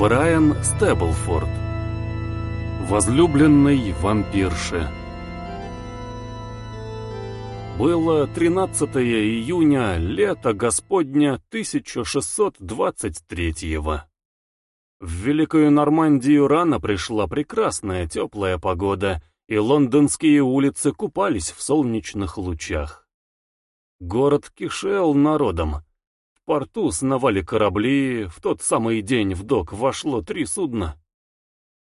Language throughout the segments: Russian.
Брайан Стеблфорд. Возлюбленный вампирши. Было 13 июня лета Господня 1623-го. В Великую Нормандию рано пришла прекрасная теплая погода, и лондонские улицы купались в солнечных лучах. Город кишел народом. Порту сновали корабли, в тот самый день в док вошло три судна.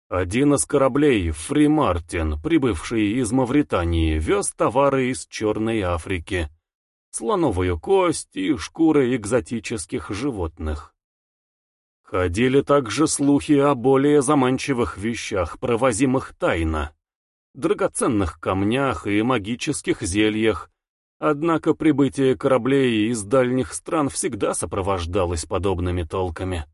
Один из кораблей, Фри Мартин, прибывший из Мавритании, вез товары из Черной Африки, слоновую кость и шкуры экзотических животных. Ходили также слухи о более заманчивых вещах, провозимых тайно, драгоценных камнях и магических зельях, однако прибытие кораблей из дальних стран всегда сопровождалось подобными толками.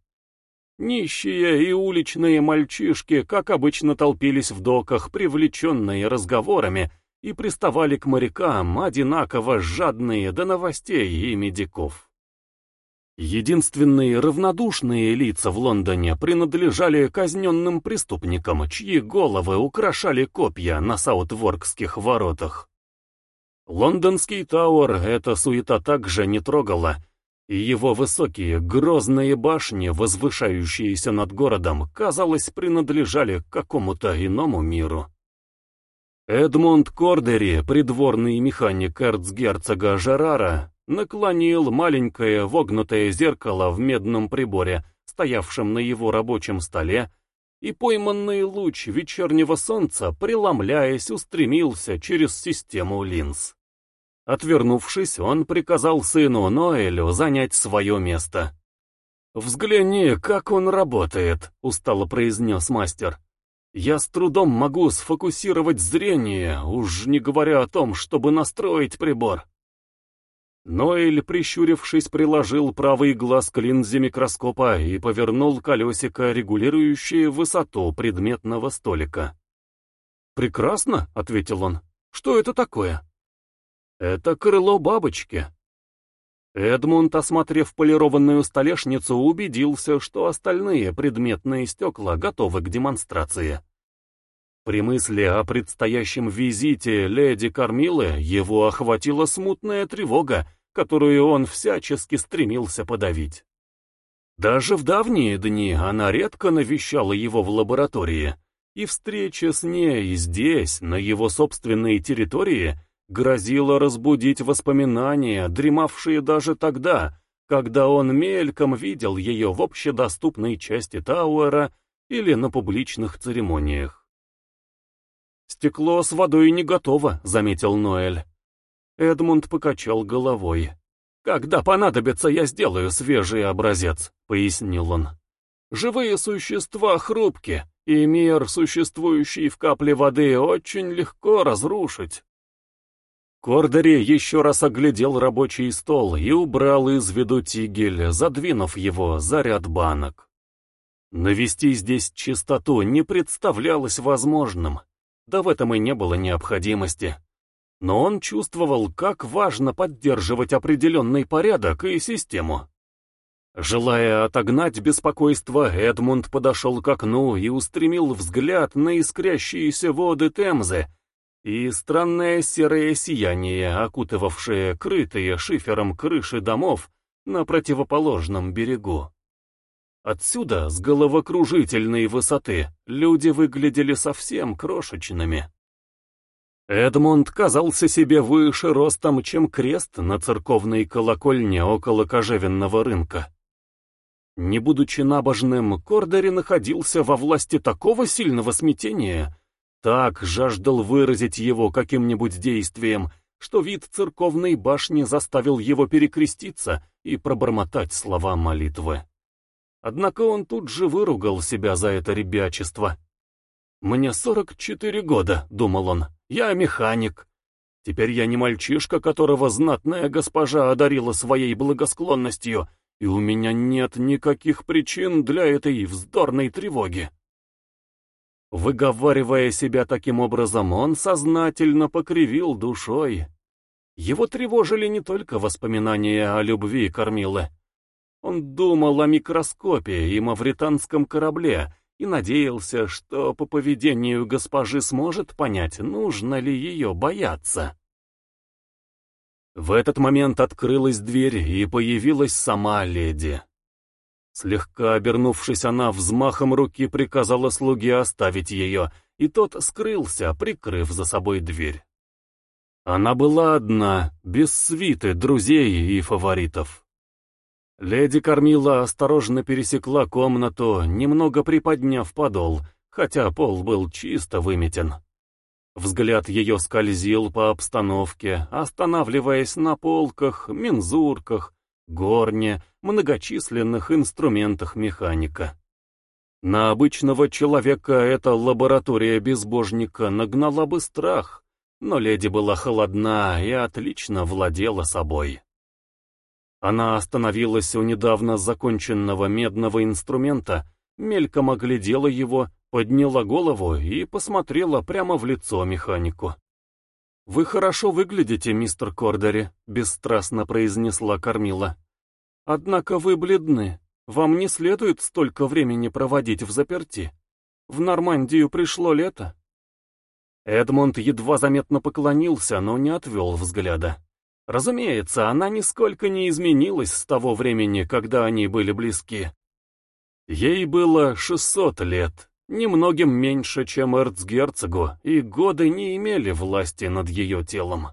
Нищие и уличные мальчишки, как обычно, толпились в доках, привлеченные разговорами, и приставали к морякам, одинаково жадные до новостей и медиков. Единственные равнодушные лица в Лондоне принадлежали казненным преступникам, чьи головы украшали копья на Саутворкских воротах. Лондонский Тауэр эта суета также не трогала, и его высокие, грозные башни, возвышающиеся над городом, казалось, принадлежали какому-то иному миру. Эдмунд Кордери, придворный механик эрцгерцога Жерара, наклонил маленькое вогнутое зеркало в медном приборе, стоявшем на его рабочем столе, и пойманный луч вечернего солнца, преломляясь, устремился через систему линз. Отвернувшись, он приказал сыну Ноэлю занять свое место. «Взгляни, как он работает», — устало произнес мастер. «Я с трудом могу сфокусировать зрение, уж не говоря о том, чтобы настроить прибор». Ноэль, прищурившись, приложил правый глаз к линзе микроскопа и повернул колесико, регулирующее высоту предметного столика. «Прекрасно», — ответил он. «Что это такое?» «Это крыло бабочки». Эдмунд, осмотрев полированную столешницу, убедился, что остальные предметные стекла готовы к демонстрации. При мысли о предстоящем визите леди Кормилы его охватила смутная тревога, которую он всячески стремился подавить. Даже в давние дни она редко навещала его в лаборатории, и встреча с ней здесь, на его собственной территории, грозила разбудить воспоминания, дремавшие даже тогда, когда он мельком видел ее в общедоступной части Тауэра или на публичных церемониях. «Стекло с водой не готово», — заметил Ноэль. Эдмунд покачал головой. «Когда понадобится, я сделаю свежий образец», — пояснил он. «Живые существа хрупки, и мир, существующий в капле воды, очень легко разрушить». Кордери еще раз оглядел рабочий стол и убрал из виду тигель, задвинув его за ряд банок. Навести здесь чистоту не представлялось возможным. Да в этом и не было необходимости. Но он чувствовал, как важно поддерживать определенный порядок и систему. Желая отогнать беспокойство, Эдмунд подошел к окну и устремил взгляд на искрящиеся воды Темзы и странное серое сияние, окутывавшее крытые шифером крыши домов на противоположном берегу. Отсюда, с головокружительной высоты, люди выглядели совсем крошечными. Эдмунд казался себе выше ростом, чем крест на церковной колокольне около кожевенного рынка. Не будучи набожным, Кордери находился во власти такого сильного смятения, так жаждал выразить его каким-нибудь действием, что вид церковной башни заставил его перекреститься и пробормотать слова молитвы. Однако он тут же выругал себя за это ребячество. «Мне сорок четыре года», — думал он, — «я механик. Теперь я не мальчишка, которого знатная госпожа одарила своей благосклонностью, и у меня нет никаких причин для этой вздорной тревоги». Выговаривая себя таким образом, он сознательно покривил душой. Его тревожили не только воспоминания о любви Кормилы. Он думал о микроскопе и мавританском корабле и надеялся, что по поведению госпожи сможет понять, нужно ли ее бояться. В этот момент открылась дверь, и появилась сама леди. Слегка обернувшись, она взмахом руки приказала слуге оставить ее, и тот скрылся, прикрыв за собой дверь. Она была одна, без свиты, друзей и фаворитов. Леди Кормила осторожно пересекла комнату, немного приподняв подол, хотя пол был чисто выметен. Взгляд ее скользил по обстановке, останавливаясь на полках, мензурках, горне, многочисленных инструментах механика. На обычного человека эта лаборатория безбожника нагнала бы страх, но леди была холодна и отлично владела собой. Она остановилась у недавно законченного медного инструмента, мельком оглядела его подняла голову и посмотрела прямо в лицо механику. «Вы хорошо выглядите, мистер Кордери», — бесстрастно произнесла Кормила. «Однако вы бледны. Вам не следует столько времени проводить в заперти. В Нормандию пришло лето». Эдмонд едва заметно поклонился, но не отвел взгляда. Разумеется, она нисколько не изменилась с того времени, когда они были близки. Ей было шестьсот лет, немногим меньше, чем эрцгерцогу, и годы не имели власти над ее телом.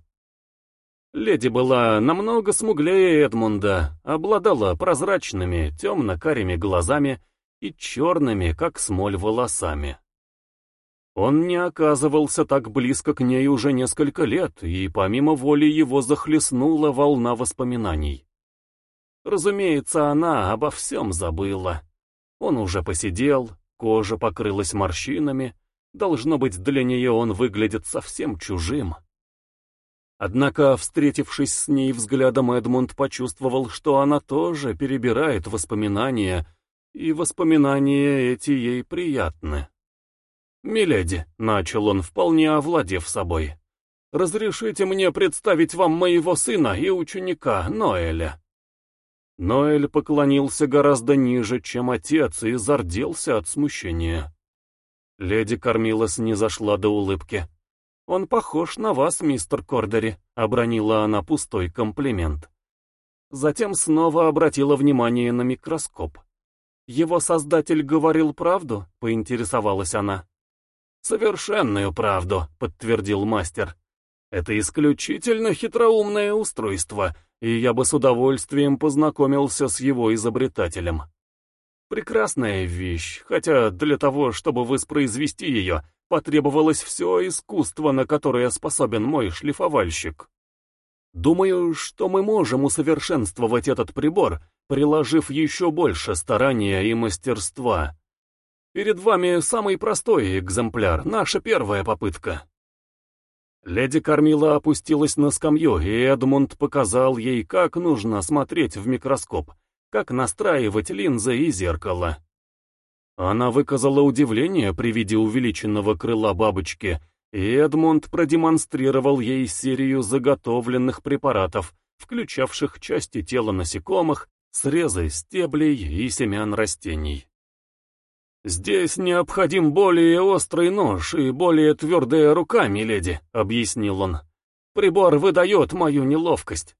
Леди была намного смуглее Эдмунда, обладала прозрачными, темно-карими глазами и черными, как смоль, волосами. Он не оказывался так близко к ней уже несколько лет, и помимо воли его захлестнула волна воспоминаний. Разумеется, она обо всем забыла. Он уже посидел, Кожа покрылась морщинами, должно быть, для нее он выглядит совсем чужим. Однако, встретившись с ней взглядом, Эдмунд почувствовал, что она тоже перебирает воспоминания, и воспоминания эти ей приятны. «Миледи», — начал он, вполне овладев собой, — «разрешите мне представить вам моего сына и ученика Ноэля». Ноэль поклонился гораздо ниже, чем отец, и зарделся от смущения. Леди Кормилас не зашла до улыбки. «Он похож на вас, мистер Кордери», — обронила она пустой комплимент. Затем снова обратила внимание на микроскоп. «Его создатель говорил правду?» — поинтересовалась она. «Совершенную правду», — подтвердил мастер. «Это исключительно хитроумное устройство, и я бы с удовольствием познакомился с его изобретателем. Прекрасная вещь, хотя для того, чтобы воспроизвести ее, потребовалось все искусство, на которое способен мой шлифовальщик. Думаю, что мы можем усовершенствовать этот прибор, приложив еще больше старания и мастерства. Перед вами самый простой экземпляр, наша первая попытка. Леди Кормила опустилась на скамью, и Эдмунд показал ей, как нужно смотреть в микроскоп, как настраивать линзы и зеркало. Она выказала удивление при виде увеличенного крыла бабочки, и Эдмунд продемонстрировал ей серию заготовленных препаратов, включавших части тела насекомых, срезы стеблей и семян растений. «Здесь необходим более острый нож и более твердая рука, миледи», — объяснил он. «Прибор выдает мою неловкость».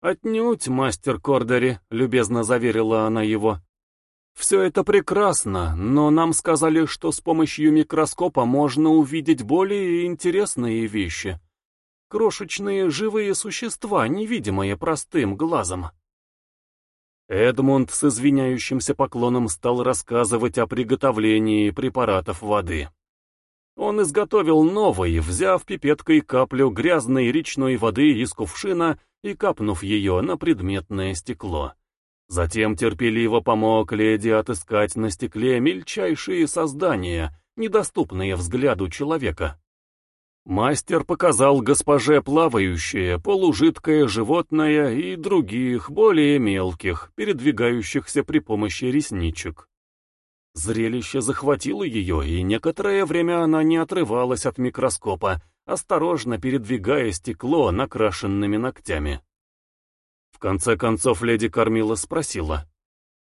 «Отнюдь, мастер Кордери», — любезно заверила она его. «Все это прекрасно, но нам сказали, что с помощью микроскопа можно увидеть более интересные вещи. Крошечные живые существа, невидимые простым глазом». Эдмунд с извиняющимся поклоном стал рассказывать о приготовлении препаратов воды. Он изготовил новый, взяв пипеткой каплю грязной речной воды из кувшина и капнув ее на предметное стекло. Затем терпеливо помог леди отыскать на стекле мельчайшие создания, недоступные взгляду человека. Мастер показал госпоже плавающее, полужидкое животное и других, более мелких, передвигающихся при помощи ресничек. Зрелище захватило ее, и некоторое время она не отрывалась от микроскопа, осторожно передвигая стекло накрашенными ногтями. В конце концов леди Кормила спросила,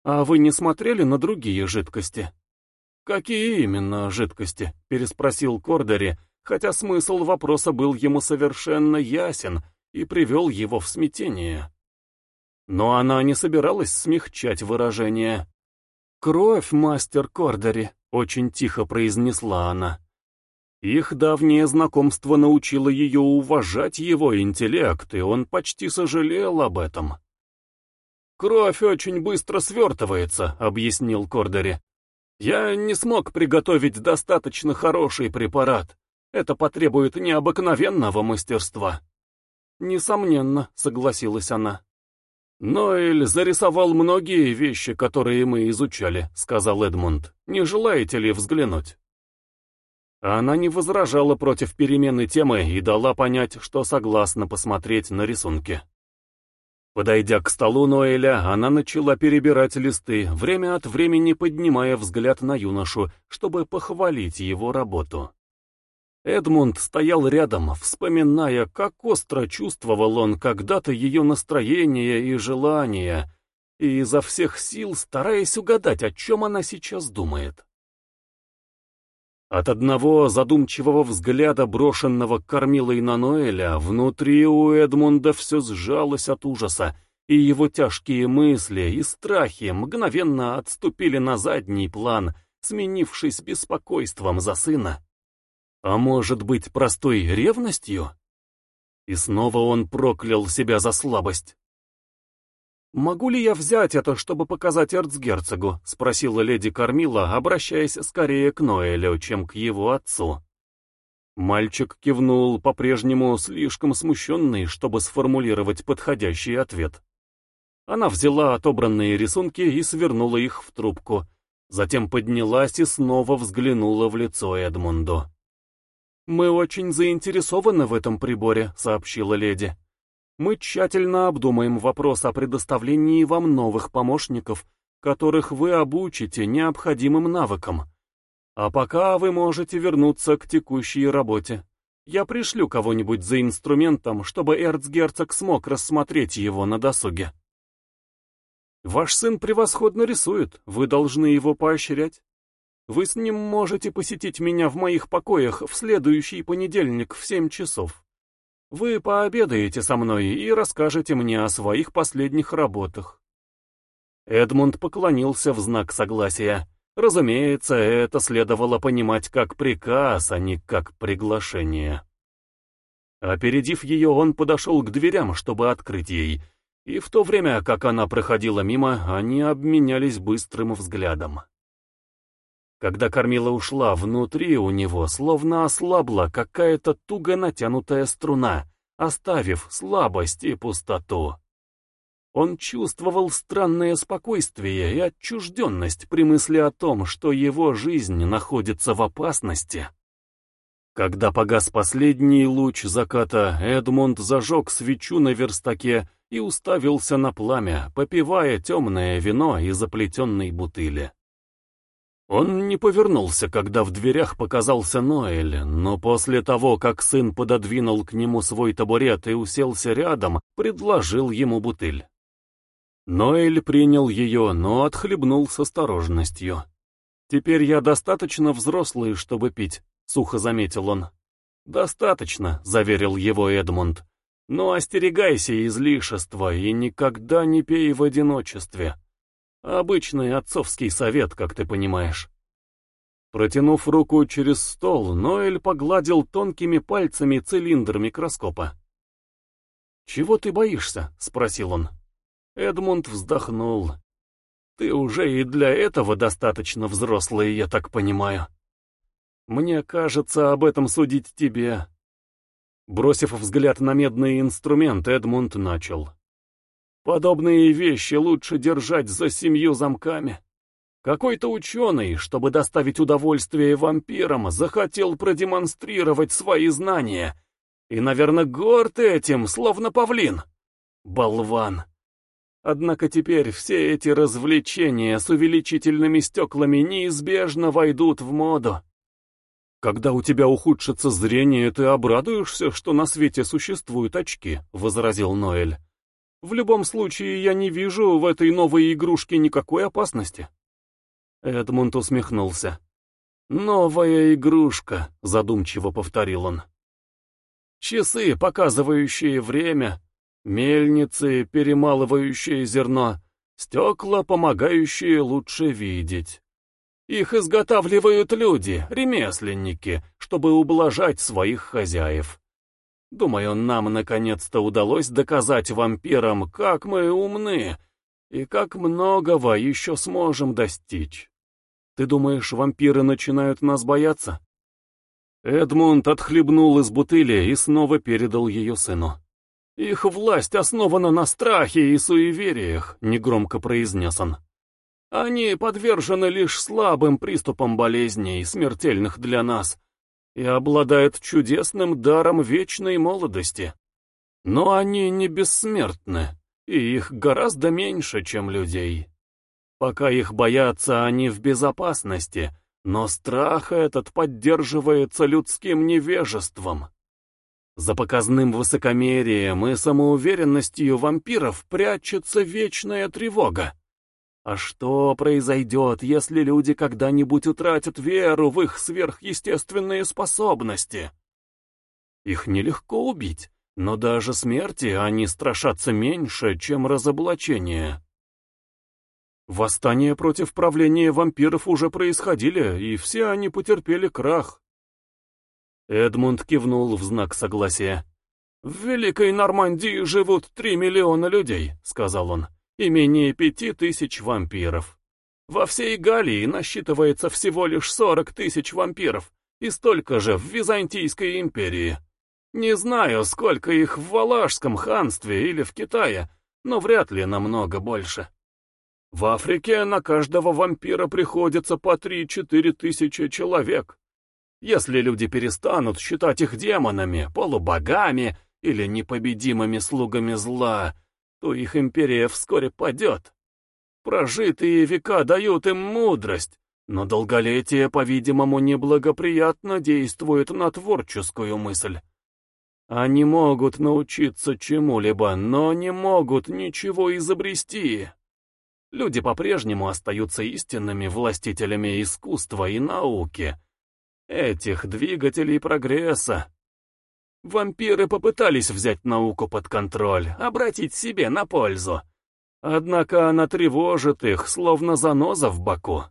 «А вы не смотрели на другие жидкости?» «Какие именно жидкости?» — переспросил Кордери, хотя смысл вопроса был ему совершенно ясен и привел его в смятение. Но она не собиралась смягчать выражение. «Кровь, мастер Кордери», — очень тихо произнесла она. Их давнее знакомство научило ее уважать его интеллект, и он почти сожалел об этом. «Кровь очень быстро свертывается», — объяснил Кордери. «Я не смог приготовить достаточно хороший препарат. Это потребует необыкновенного мастерства». «Несомненно», — согласилась она. «Ноэль зарисовал многие вещи, которые мы изучали», — сказал Эдмунд. «Не желаете ли взглянуть?» Она не возражала против перемены темы и дала понять, что согласна посмотреть на рисунки. Подойдя к столу Ноэля, она начала перебирать листы, время от времени поднимая взгляд на юношу, чтобы похвалить его работу. Эдмунд стоял рядом, вспоминая, как остро чувствовал он когда-то ее настроение и желание, и изо всех сил стараясь угадать, о чем она сейчас думает. От одного задумчивого взгляда, брошенного кормилой на Ноэля, внутри у Эдмунда все сжалось от ужаса, и его тяжкие мысли и страхи мгновенно отступили на задний план, сменившись беспокойством за сына. А может быть, простой ревностью? И снова он проклял себя за слабость. «Могу ли я взять это, чтобы показать эрцгерцогу?» — спросила леди Кормила, обращаясь скорее к Ноэлю, чем к его отцу. Мальчик кивнул, по-прежнему слишком смущенный, чтобы сформулировать подходящий ответ. Она взяла отобранные рисунки и свернула их в трубку, затем поднялась и снова взглянула в лицо Эдмунду. «Мы очень заинтересованы в этом приборе», — сообщила леди. Мы тщательно обдумаем вопрос о предоставлении вам новых помощников, которых вы обучите необходимым навыкам. А пока вы можете вернуться к текущей работе. Я пришлю кого-нибудь за инструментом, чтобы эрцгерцог смог рассмотреть его на досуге. Ваш сын превосходно рисует, вы должны его поощрять. Вы с ним можете посетить меня в моих покоях в следующий понедельник в семь часов. Вы пообедаете со мной и расскажете мне о своих последних работах. Эдмунд поклонился в знак согласия. Разумеется, это следовало понимать как приказ, а не как приглашение. Опередив ее, он подошел к дверям, чтобы открыть ей, и в то время, как она проходила мимо, они обменялись быстрым взглядом. Когда кормила ушла, внутри у него словно ослабла какая-то туго натянутая струна, оставив слабость и пустоту. Он чувствовал странное спокойствие и отчужденность при мысли о том, что его жизнь находится в опасности. Когда погас последний луч заката, Эдмунд зажег свечу на верстаке и уставился на пламя, попивая темное вино из заплетенной бутыли. Он не повернулся, когда в дверях показался Ноэль, но после того, как сын пододвинул к нему свой табурет и уселся рядом, предложил ему бутыль. Ноэль принял ее, но отхлебнул с осторожностью. «Теперь я достаточно взрослый, чтобы пить», — сухо заметил он. «Достаточно», — заверил его Эдмунд. «Но остерегайся излишества и никогда не пей в одиночестве». Обычный отцовский совет, как ты понимаешь. Протянув руку через стол, Ноэль погладил тонкими пальцами цилиндр микроскопа. «Чего ты боишься?» — спросил он. Эдмунд вздохнул. «Ты уже и для этого достаточно взрослый, я так понимаю. Мне кажется, об этом судить тебе». Бросив взгляд на медный инструмент, Эдмунд начал. Подобные вещи лучше держать за семью замками. Какой-то ученый, чтобы доставить удовольствие вампирам, захотел продемонстрировать свои знания. И, наверное, горд этим, словно павлин. Болван. Однако теперь все эти развлечения с увеличительными стеклами неизбежно войдут в моду. Когда у тебя ухудшится зрение, ты обрадуешься, что на свете существуют очки, — возразил Ноэль. В любом случае, я не вижу в этой новой игрушке никакой опасности. Эдмунд усмехнулся. «Новая игрушка», — задумчиво повторил он. «Часы, показывающие время, мельницы, перемалывающие зерно, стекла, помогающие лучше видеть. Их изготавливают люди, ремесленники, чтобы ублажать своих хозяев. Думаю, нам наконец-то удалось доказать вампирам, как мы умны и как многого еще сможем достичь. Ты думаешь, вампиры начинают нас бояться? Эдмунд отхлебнул из бутыли и снова передал ее сыну. «Их власть основана на страхе и суевериях», — негромко произнес он. «Они подвержены лишь слабым приступам болезней, смертельных для нас, и обладают чудесным даром вечной молодости. Но они не бессмертны, и их гораздо меньше, чем людей. Пока их боятся, они в безопасности, но страх этот поддерживается людским невежеством. За показным высокомерием и самоуверенностью вампиров прячется вечная тревога. А что произойдет, если люди когда-нибудь утратят веру в их сверхъестественные способности? Их нелегко убить, но даже смерти они страшатся меньше, чем разоблачения. Восстания против правления вампиров уже происходили, и все они потерпели крах. Эдмунд кивнул в знак согласия. «В Великой Нормандии живут три миллиона людей», — сказал он и менее пяти тысяч вампиров. Во всей Галлии насчитывается всего лишь сорок тысяч вампиров, и столько же в Византийской империи. Не знаю, сколько их в Валашском ханстве или в Китае, но вряд ли намного больше. В Африке на каждого вампира приходится по три-четыре тысячи человек. Если люди перестанут считать их демонами, полубогами или непобедимыми слугами зла, то их империя вскоре падет. Прожитые века дают им мудрость, но долголетие, по-видимому, неблагоприятно действует на творческую мысль. Они могут научиться чему-либо, но не могут ничего изобрести. Люди по-прежнему остаются истинными властителями искусства и науки, этих двигателей прогресса, Вампиры попытались взять науку под контроль, обратить себе на пользу. Однако она тревожит их, словно заноза в боку.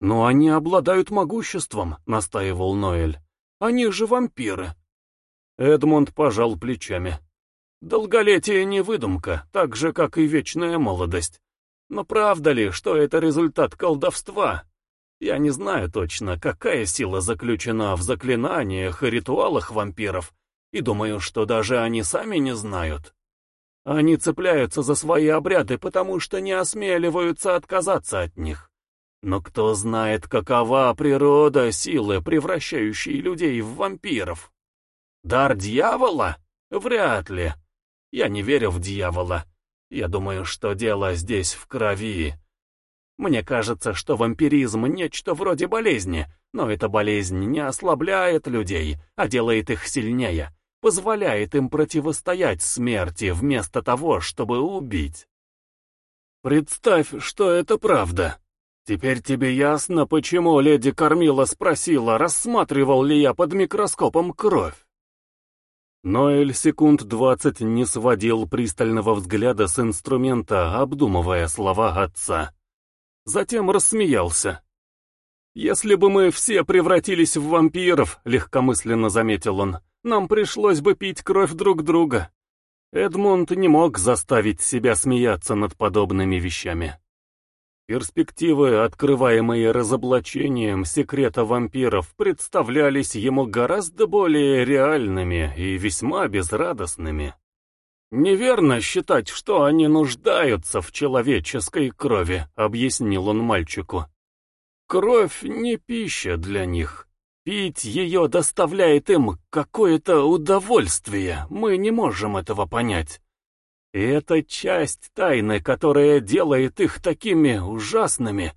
«Но они обладают могуществом», — настаивал Ноэль. «Они же вампиры». Эдмунд пожал плечами. «Долголетие не выдумка, так же, как и вечная молодость. Но правда ли, что это результат колдовства?» Я не знаю точно, какая сила заключена в заклинаниях и ритуалах вампиров, и думаю, что даже они сами не знают. Они цепляются за свои обряды, потому что не осмеливаются отказаться от них. Но кто знает, какова природа силы, превращающей людей в вампиров? Дар дьявола? Вряд ли. Я не верю в дьявола. Я думаю, что дело здесь в крови. Мне кажется, что вампиризм — нечто вроде болезни, но эта болезнь не ослабляет людей, а делает их сильнее, позволяет им противостоять смерти вместо того, чтобы убить. Представь, что это правда. Теперь тебе ясно, почему леди Кормила спросила, рассматривал ли я под микроскопом кровь. Ноэль секунд двадцать не сводил пристального взгляда с инструмента, обдумывая слова отца. Затем рассмеялся. «Если бы мы все превратились в вампиров», — легкомысленно заметил он, — «нам пришлось бы пить кровь друг друга». Эдмунд не мог заставить себя смеяться над подобными вещами. Перспективы, открываемые разоблачением секрета вампиров, представлялись ему гораздо более реальными и весьма безрадостными. «Неверно считать, что они нуждаются в человеческой крови», — объяснил он мальчику. «Кровь не пища для них. Пить ее доставляет им какое-то удовольствие, мы не можем этого понять. И это часть тайны, которая делает их такими ужасными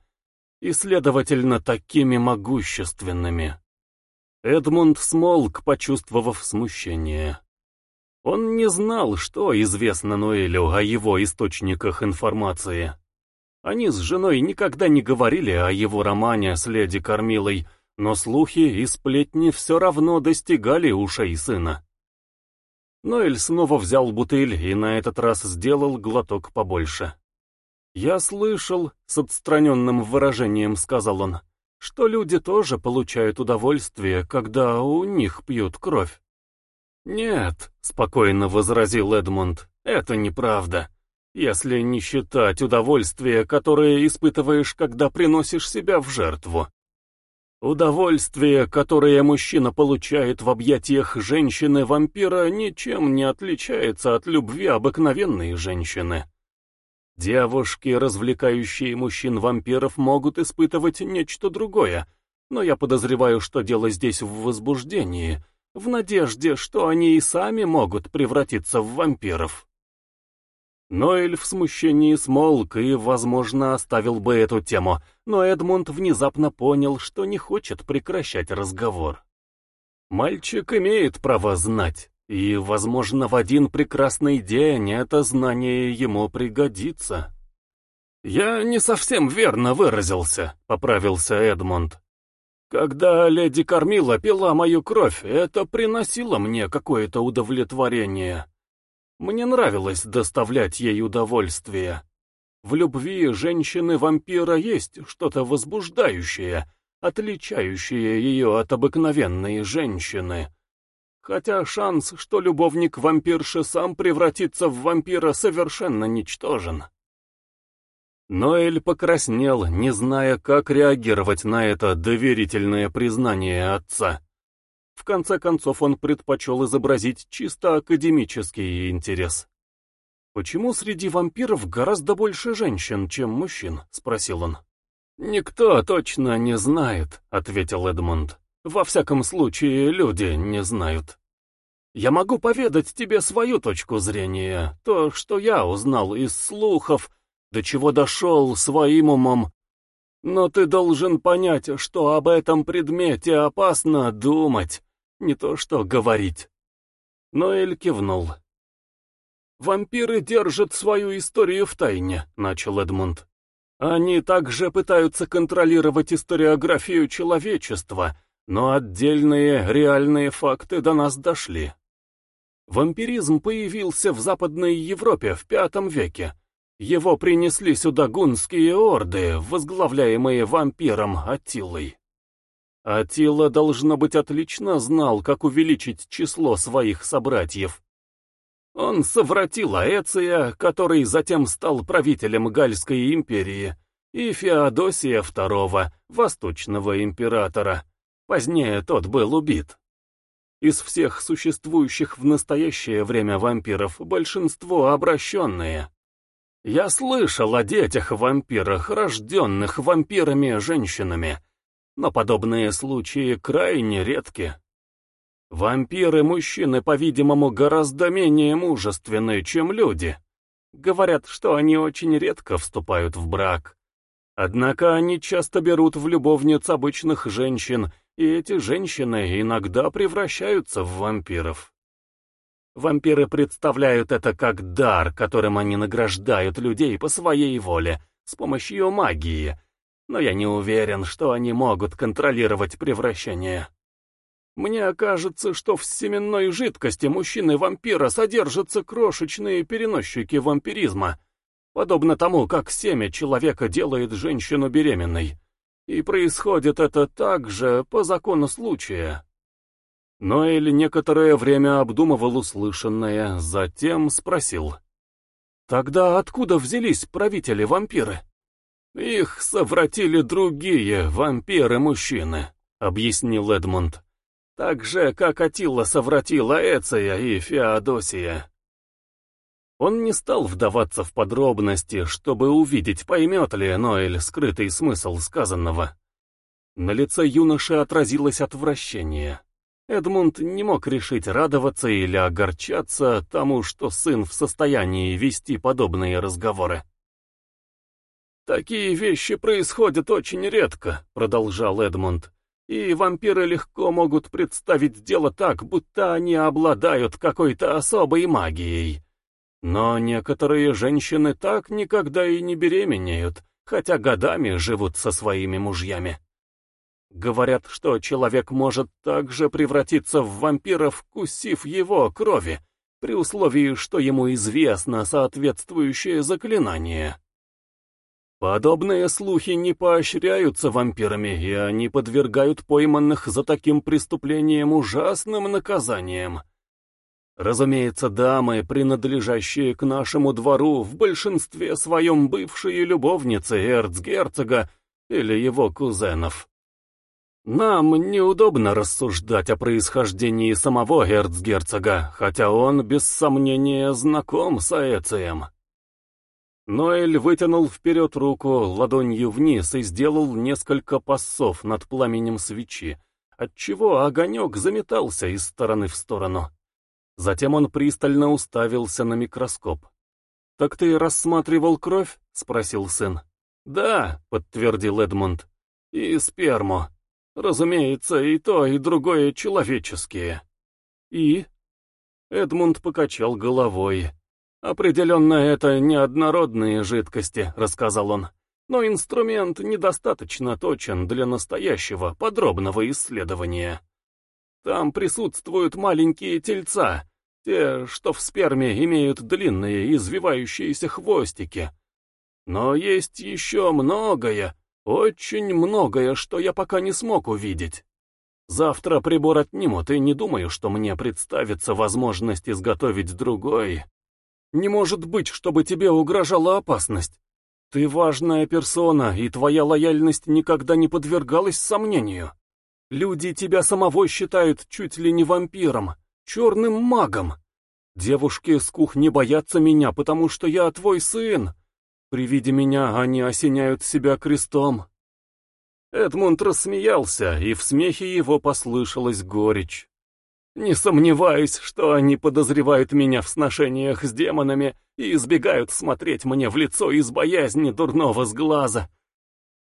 и, следовательно, такими могущественными». Эдмунд смолк, почувствовав смущение. Он не знал, что известно Ноэлю о его источниках информации. Они с женой никогда не говорили о его романе с леди Кормилой, но слухи и сплетни все равно достигали ушей сына. Ноэль снова взял бутыль и на этот раз сделал глоток побольше. «Я слышал», — с отстраненным выражением сказал он, «что люди тоже получают удовольствие, когда у них пьют кровь». «Нет», — спокойно возразил Эдмунд, — «это неправда, если не считать удовольствия, которое испытываешь, когда приносишь себя в жертву. Удовольствие, которое мужчина получает в объятиях женщины-вампира, ничем не отличается от любви обыкновенной женщины. Девушки, развлекающие мужчин-вампиров, могут испытывать нечто другое, но я подозреваю, что дело здесь в возбуждении, в надежде, что они и сами могут превратиться в вампиров. Ноэль в смущении смолк и, возможно, оставил бы эту тему, но Эдмунд внезапно понял, что не хочет прекращать разговор. Мальчик имеет право знать, и, возможно, в один прекрасный день это знание ему пригодится. «Я не совсем верно выразился», — поправился Эдмунд. «Когда леди Кормила пила мою кровь, это приносило мне какое-то удовлетворение». Мне нравилось доставлять ей удовольствие. В любви женщины-вампира есть что-то возбуждающее, отличающее ее от обыкновенной женщины. Хотя шанс, что любовник вампирши сам превратится в вампира, совершенно ничтожен. Ноэль покраснел, не зная, как реагировать на это доверительное признание отца. В конце концов он предпочел изобразить чисто академический интерес. «Почему среди вампиров гораздо больше женщин, чем мужчин?» — спросил он. «Никто точно не знает», — ответил Эдмунд. «Во всяком случае, люди не знают. Я могу поведать тебе свою точку зрения, то, что я узнал из слухов, до чего дошел своим умом. Но ты должен понять, что об этом предмете опасно думать, не то что говорить. Ноэль кивнул. «Вампиры держат свою историю в тайне», — начал Эдмунд. «Они также пытаются контролировать историографию человечества, но отдельные реальные факты до нас дошли. Вампиризм появился в Западной Европе в V веке, его принесли сюда гунские орды, возглавляемые вампиром Атилой. Атила, должно быть, отлично знал, как увеличить число своих собратьев. Он совратил Аэция, который затем стал правителем Гальской империи, и Феодосия II, восточного императора. Позднее тот был убит. Из всех существующих в настоящее время вампиров большинство обращенные. Я слышал о детях-вампирах, рожденных вампирами-женщинами, но подобные случаи крайне редки. Вампиры-мужчины, по-видимому, гораздо менее мужественны, чем люди. Говорят, что они очень редко вступают в брак. Однако они часто берут в любовниц обычных женщин, и эти женщины иногда превращаются в вампиров. Вампиры представляют это как дар, которым они награждают людей по своей воле, с помощью магии, но я не уверен, что они могут контролировать превращение. Мне кажется, что в семенной жидкости мужчины-вампира содержатся крошечные переносчики вампиризма, подобно тому, как семя человека делает женщину беременной. И происходит это также по закону случая. Ноэль некоторое время обдумывал услышанное, затем спросил. «Тогда откуда взялись правители-вампиры?» «Их совратили другие вампиры-мужчины», — объяснил Эдмунд. «Так же, как Атила совратила Эция и Феодосия». Он не стал вдаваться в подробности, чтобы увидеть, поймет ли Ноэль скрытый смысл сказанного. На лице юноши отразилось отвращение. Эдмунд не мог решить, радоваться или огорчаться тому, что сын в состоянии вести подобные разговоры. «Такие вещи происходят очень редко», — продолжал Эдмунд. И вампиры легко могут представить дело так, будто они обладают какой-то особой магией. Но некоторые женщины так никогда и не беременеют, хотя годами живут со своими мужьями. Говорят, что человек может также превратиться в вампира, вкусив его крови, при условии, что ему известно соответствующее заклинание. Подобные слухи не поощряются вампирами, и они подвергают пойманных за таким преступлением ужасным наказанием. Разумеется, дамы, принадлежащие к нашему двору, в большинстве своем бывшие любовницы эрцгерцога или его кузенов. Нам неудобно рассуждать о происхождении самого эрцгерцога, хотя он, без сомнения, знаком с Аэцием. Ноэль вытянул вперед руку ладонью вниз и сделал несколько пассов над пламенем свечи, отчего огонек заметался из стороны в сторону. Затем он пристально уставился на микроскоп. «Так ты рассматривал кровь?» — спросил сын. «Да», — подтвердил Эдмунд. «И сперму. Разумеется, и то, и другое человеческие». «И?» Эдмунд покачал головой. «Определенно, это неоднородные жидкости», — рассказал он. «Но инструмент недостаточно точен для настоящего, подробного исследования. Там присутствуют маленькие тельца, те, что в сперме имеют длинные извивающиеся хвостики. Но есть еще многое, очень многое, что я пока не смог увидеть. Завтра прибор отнимут, и не думаю, что мне представится возможность изготовить другой. Не может быть, чтобы тебе угрожала опасность. Ты важная персона, и твоя лояльность никогда не подвергалась сомнению. Люди тебя самого считают чуть ли не вампиром, черным магом. Девушки с кухни боятся меня, потому что я твой сын. При виде меня они осеняют себя крестом. Эдмунд рассмеялся, и в смехе его послышалась горечь. Не сомневаюсь, что они подозревают меня в сношениях с демонами и избегают смотреть мне в лицо из боязни дурного сглаза.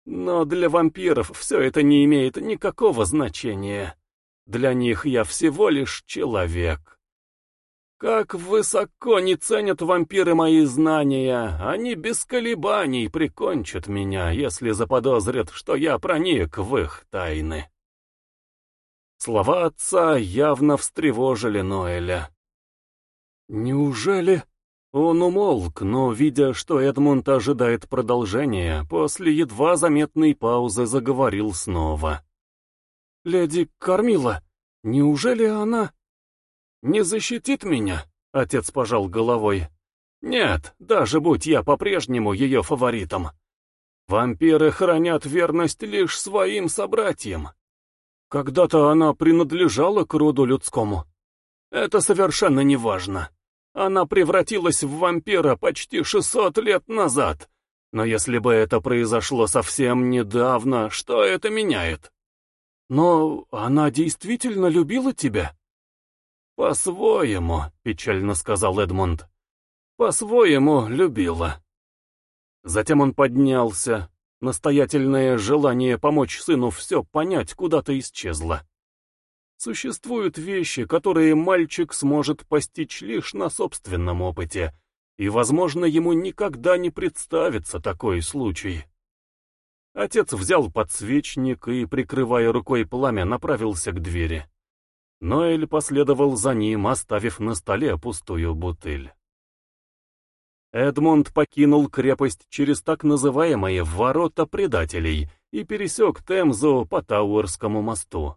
Но для вампиров все это не имеет никакого значения. Для них я всего лишь человек. Как высоко не ценят вампиры мои знания, они без колебаний прикончат меня, если заподозрят, что я проник в их тайны. Слова отца явно встревожили Ноэля. «Неужели...» Он умолк, но, видя, что Эдмунд ожидает продолжения, после едва заметной паузы заговорил снова. «Леди Кормила, неужели она...» «Не защитит меня?» — отец пожал головой. «Нет, даже будь я по-прежнему ее фаворитом. Вампиры хранят верность лишь своим собратьям. Когда-то она принадлежала к роду людскому. Это совершенно неважно. Она превратилась в вампира почти 600 лет назад. Но если бы это произошло совсем недавно, что это меняет? Но она действительно любила тебя? По-своему, печально сказал Эдмунд. По-своему любила. Затем он поднялся. Настоятельное желание помочь сыну все понять куда-то исчезло. Существуют вещи, которые мальчик сможет постичь лишь на собственном опыте, и, возможно, ему никогда не представится такой случай. Отец взял подсвечник и, прикрывая рукой пламя, направился к двери. Ноэль последовал за ним, оставив на столе пустую бутыль. Эдмунд покинул крепость через так называемые «ворота предателей» и пересек Темзу по Тауэрскому мосту.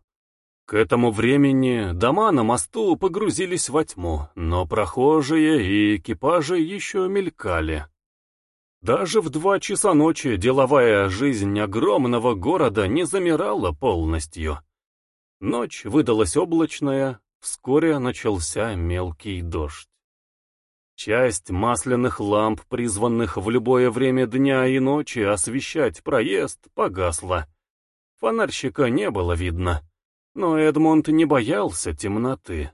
К этому времени дома на мосту погрузились во тьму, но прохожие и экипажи еще мелькали. Даже в два часа ночи деловая жизнь огромного города не замирала полностью. Ночь выдалась облачная, вскоре начался мелкий дождь. Часть масляных ламп, призванных в любое время дня и ночи освещать проезд, погасла. Фонарщика не было видно. Но Эдмонд не боялся темноты.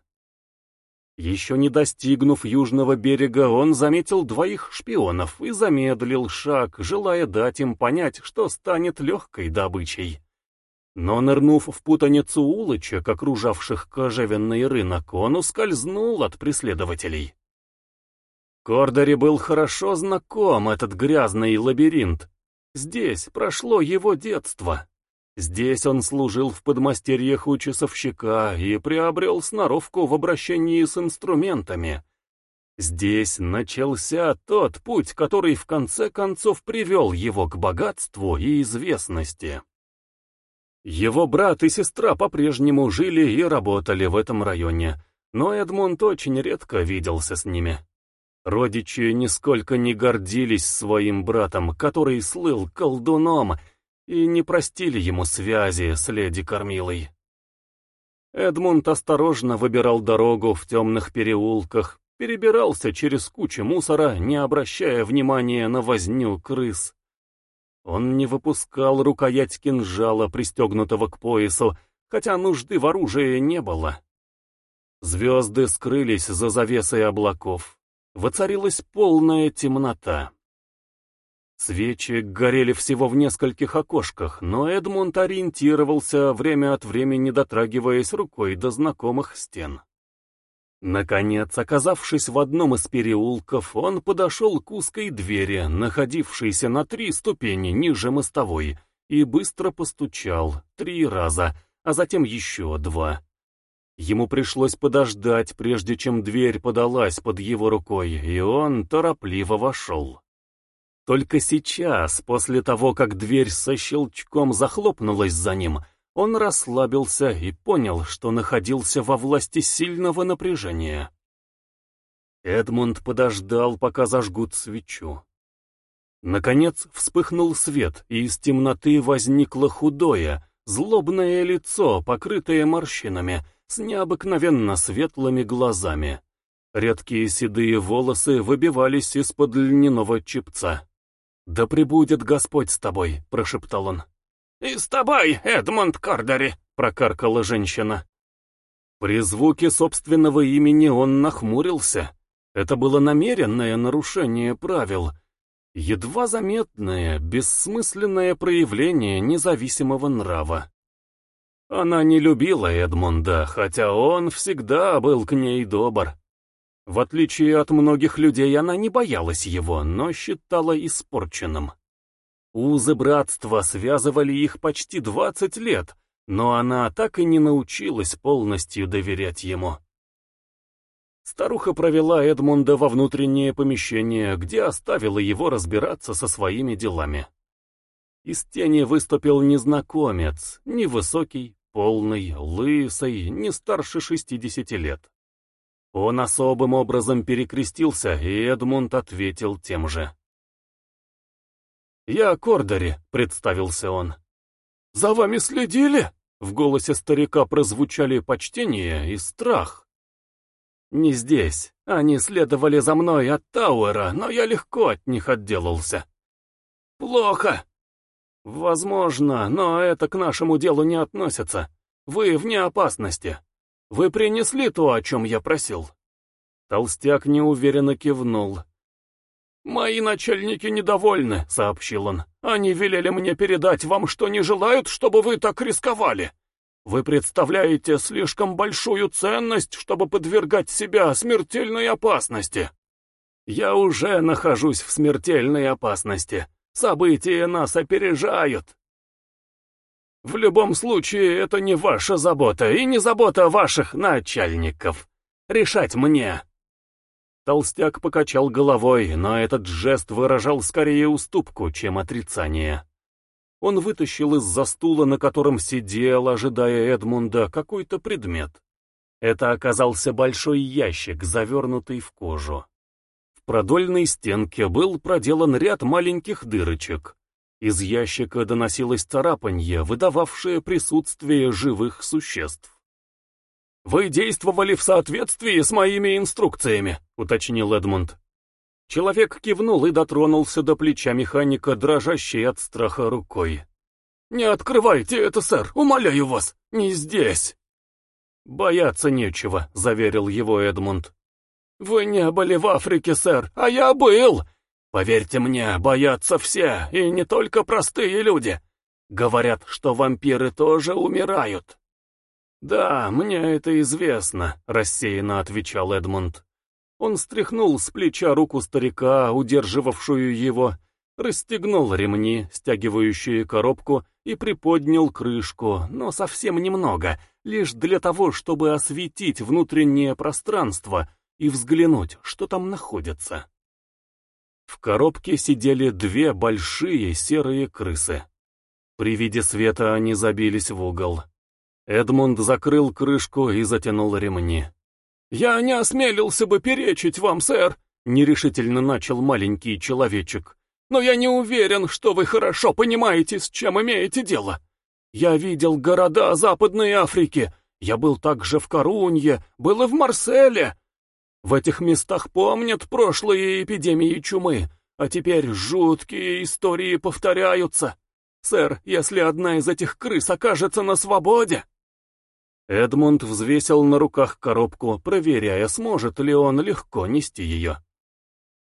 Еще не достигнув южного берега, он заметил двоих шпионов и замедлил шаг, желая дать им понять, что станет легкой добычей. Но, нырнув в путаницу улочек, окружавших кожевенный рынок, он ускользнул от преследователей. Кордори был хорошо знаком этот грязный лабиринт. Здесь прошло его детство. Здесь он служил в подмастерьях у часовщика и приобрел сноровку в обращении с инструментами. Здесь начался тот путь, который в конце концов привел его к богатству и известности. Его брат и сестра по-прежнему жили и работали в этом районе, но Эдмунд очень редко виделся с ними. Родичи нисколько не гордились своим братом, который слыл колдуном, и не простили ему связи с леди Кормилой. Эдмунд осторожно выбирал дорогу в темных переулках, перебирался через кучу мусора, не обращая внимания на возню крыс. Он не выпускал рукоять кинжала, пристегнутого к поясу, хотя нужды в оружии не было. Звезды скрылись за завесой облаков. Воцарилась полная темнота. Свечи горели всего в нескольких окошках, но Эдмунд ориентировался, время от времени дотрагиваясь рукой до знакомых стен. Наконец, оказавшись в одном из переулков, он подошел к узкой двери, находившейся на три ступени ниже мостовой, и быстро постучал три раза, а затем еще два. Ему пришлось подождать, прежде чем дверь подалась под его рукой, и он торопливо вошел. Только сейчас, после того, как дверь со щелчком захлопнулась за ним, он расслабился и понял, что находился во власти сильного напряжения. Эдмунд подождал, пока зажгут свечу. Наконец вспыхнул свет, и из темноты возникло худое, злобное лицо, покрытое морщинами, с необыкновенно светлыми глазами. Редкие седые волосы выбивались из-под льняного чепца. «Да пребудет Господь с тобой», — прошептал он. «И с тобой, Эдмонд Кардери!» — прокаркала женщина. При звуке собственного имени он нахмурился. Это было намеренное нарушение правил, едва заметное, бессмысленное проявление независимого нрава. Она не любила Эдмунда, хотя он всегда был к ней добр. В отличие от многих людей, она не боялась его, но считала испорченным. Узы братства связывали их почти двадцать лет, но она так и не научилась полностью доверять ему. Старуха провела Эдмунда во внутреннее помещение, где оставила его разбираться со своими делами. Из тени выступил незнакомец, невысокий, полный, лысый, не старше шестидесяти лет. Он особым образом перекрестился, и Эдмунд ответил тем же. «Я Кордори», — представился он. «За вами следили?» В голосе старика прозвучали почтение и страх. «Не здесь. Они следовали за мной от Тауэра, но я легко от них отделался». «Плохо». «Возможно, но это к нашему делу не относится. Вы вне опасности. Вы принесли то, о чем я просил?» Толстяк неуверенно кивнул. «Мои начальники недовольны», — сообщил он. «Они велели мне передать вам, что не желают, чтобы вы так рисковали. Вы представляете слишком большую ценность, чтобы подвергать себя смертельной опасности». «Я уже нахожусь в смертельной опасности. События нас опережают». «В любом случае, это не ваша забота и не забота ваших начальников. Решать мне». Толстяк покачал головой, но этот жест выражал скорее уступку, чем отрицание. Он вытащил из-за стула, на котором сидел, ожидая Эдмунда, какой-то предмет. Это оказался большой ящик, завернутый в кожу. В продольной стенке был проделан ряд маленьких дырочек. Из ящика доносилось царапанье, выдававшее присутствие живых существ. «Вы действовали в соответствии с моими инструкциями», — уточнил Эдмунд. Человек кивнул и дотронулся до плеча механика, дрожащей от страха рукой. «Не открывайте это, сэр, умоляю вас, не здесь!» «Бояться нечего», — заверил его Эдмунд. «Вы не были в Африке, сэр, а я был! Поверьте мне, боятся все, и не только простые люди. Говорят, что вампиры тоже умирают. «Да, мне это известно», — рассеянно отвечал Эдмунд. Он стряхнул с плеча руку старика, удерживавшую его, расстегнул ремни, стягивающие коробку, и приподнял крышку, но совсем немного, лишь для того, чтобы осветить внутреннее пространство и взглянуть, что там находится. В коробке сидели две большие серые крысы. При виде света они забились в угол. Эдмунд закрыл крышку и затянул ремни. «Я не осмелился бы перечить вам, сэр», — нерешительно начал маленький человечек. «Но я не уверен, что вы хорошо понимаете, с чем имеете дело. Я видел города Западной Африки, я был также в Корунье, был и в Марселе. В этих местах помнят прошлые эпидемии чумы, а теперь жуткие истории повторяются. Сэр, если одна из этих крыс окажется на свободе...» Эдмунд взвесил на руках коробку, проверяя, сможет ли он легко нести ее.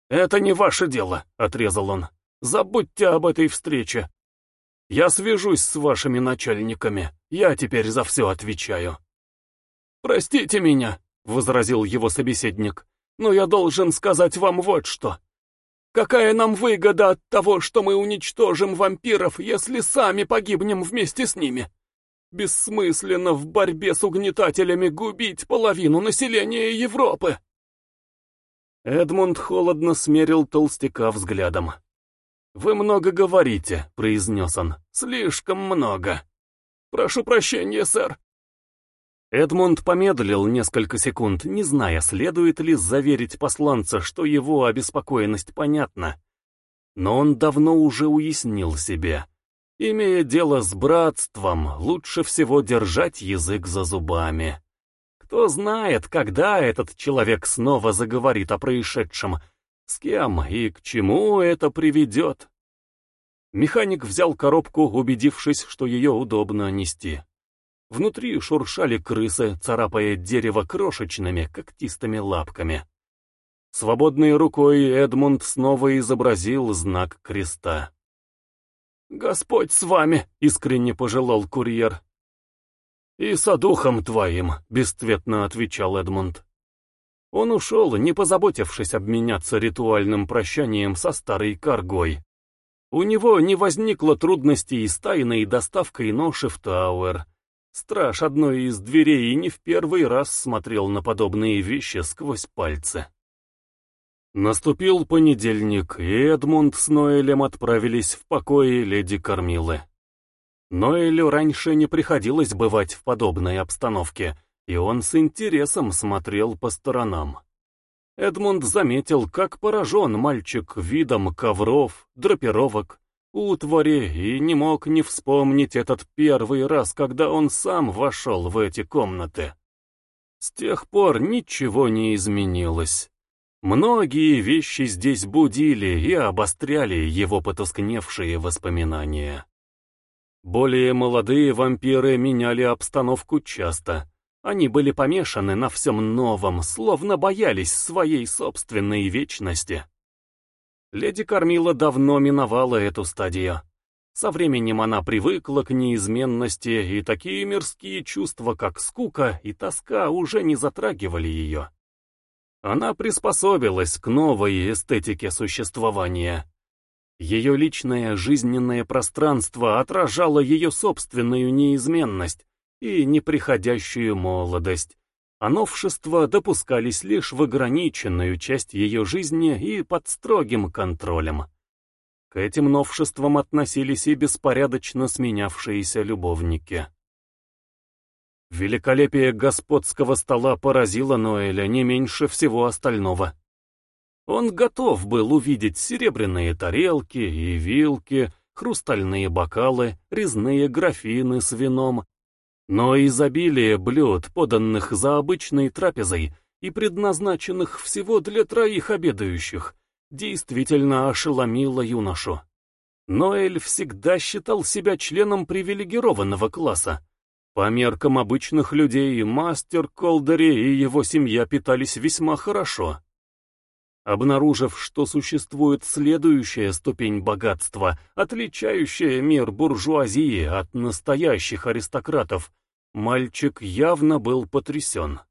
«Это не ваше дело», — отрезал он. «Забудьте об этой встрече. Я свяжусь с вашими начальниками. Я теперь за все отвечаю». «Простите меня», — возразил его собеседник, «но я должен сказать вам вот что. Какая нам выгода от того, что мы уничтожим вампиров, если сами погибнем вместе с ними?» Бессмысленно в борьбе с угнетателями губить половину населения Европы. Эдмунд холодно смерил толстяка взглядом. «Вы много говорите», — произнес он. «Слишком много. Прошу прощения, сэр». Эдмунд помедлил несколько секунд, не зная, следует ли заверить посланца, что его обеспокоенность понятна. Но он давно уже уяснил себе. Имея дело с братством, лучше всего держать язык за зубами. Кто знает, когда этот человек снова заговорит о происшедшем, с кем и к чему это приведет. Механик взял коробку, убедившись, что ее удобно нести. Внутри шуршали крысы, царапая дерево крошечными, когтистыми лапками. Свободной рукой Эдмунд снова изобразил знак креста. «Господь с вами!» — искренне пожелал курьер. «И со духом твоим!» — бесцветно отвечал Эдмунд. Он ушел, не позаботившись обменяться ритуальным прощанием со старой коргой. У него не возникло трудностей с тайной доставкой ноши в Тауэр. Страж одной из дверей не в первый раз смотрел на подобные вещи сквозь пальцы. Наступил понедельник, и Эдмунд с Ноэлем отправились в покое леди Кормилы. Ноэлю раньше не приходилось бывать в подобной обстановке, и он с интересом смотрел по сторонам. Эдмунд заметил, как поражен мальчик видом ковров, драпировок, утвари, и не мог не вспомнить этот первый раз, когда он сам вошел в эти комнаты. С тех пор ничего не изменилось. Многие вещи здесь будили и обостряли его потускневшие воспоминания. Более молодые вампиры меняли обстановку часто. Они были помешаны на всем новом, словно боялись своей собственной вечности. Леди Кормила давно миновала эту стадию. Со временем она привыкла к неизменности, и такие мирские чувства, как скука и тоска, уже не затрагивали ее. Она приспособилась к новой эстетике существования. Ее личное жизненное пространство отражало ее собственную неизменность и неприходящую молодость, а новшества допускались лишь в ограниченную часть ее жизни и под строгим контролем. К этим новшествам относились и беспорядочно сменявшиеся любовники. Великолепие господского стола поразило Ноэля не меньше всего остального. Он готов был увидеть серебряные тарелки и вилки, хрустальные бокалы, резные графины с вином. Но изобилие блюд, поданных за обычной трапезой и предназначенных всего для троих обедающих, действительно ошеломило юношу. Ноэль всегда считал себя членом привилегированного класса, по меркам обычных людей, мастер Колдери и его семья питались весьма хорошо. Обнаружив, что существует следующая ступень богатства, отличающая мир буржуазии от настоящих аристократов, мальчик явно был потрясен.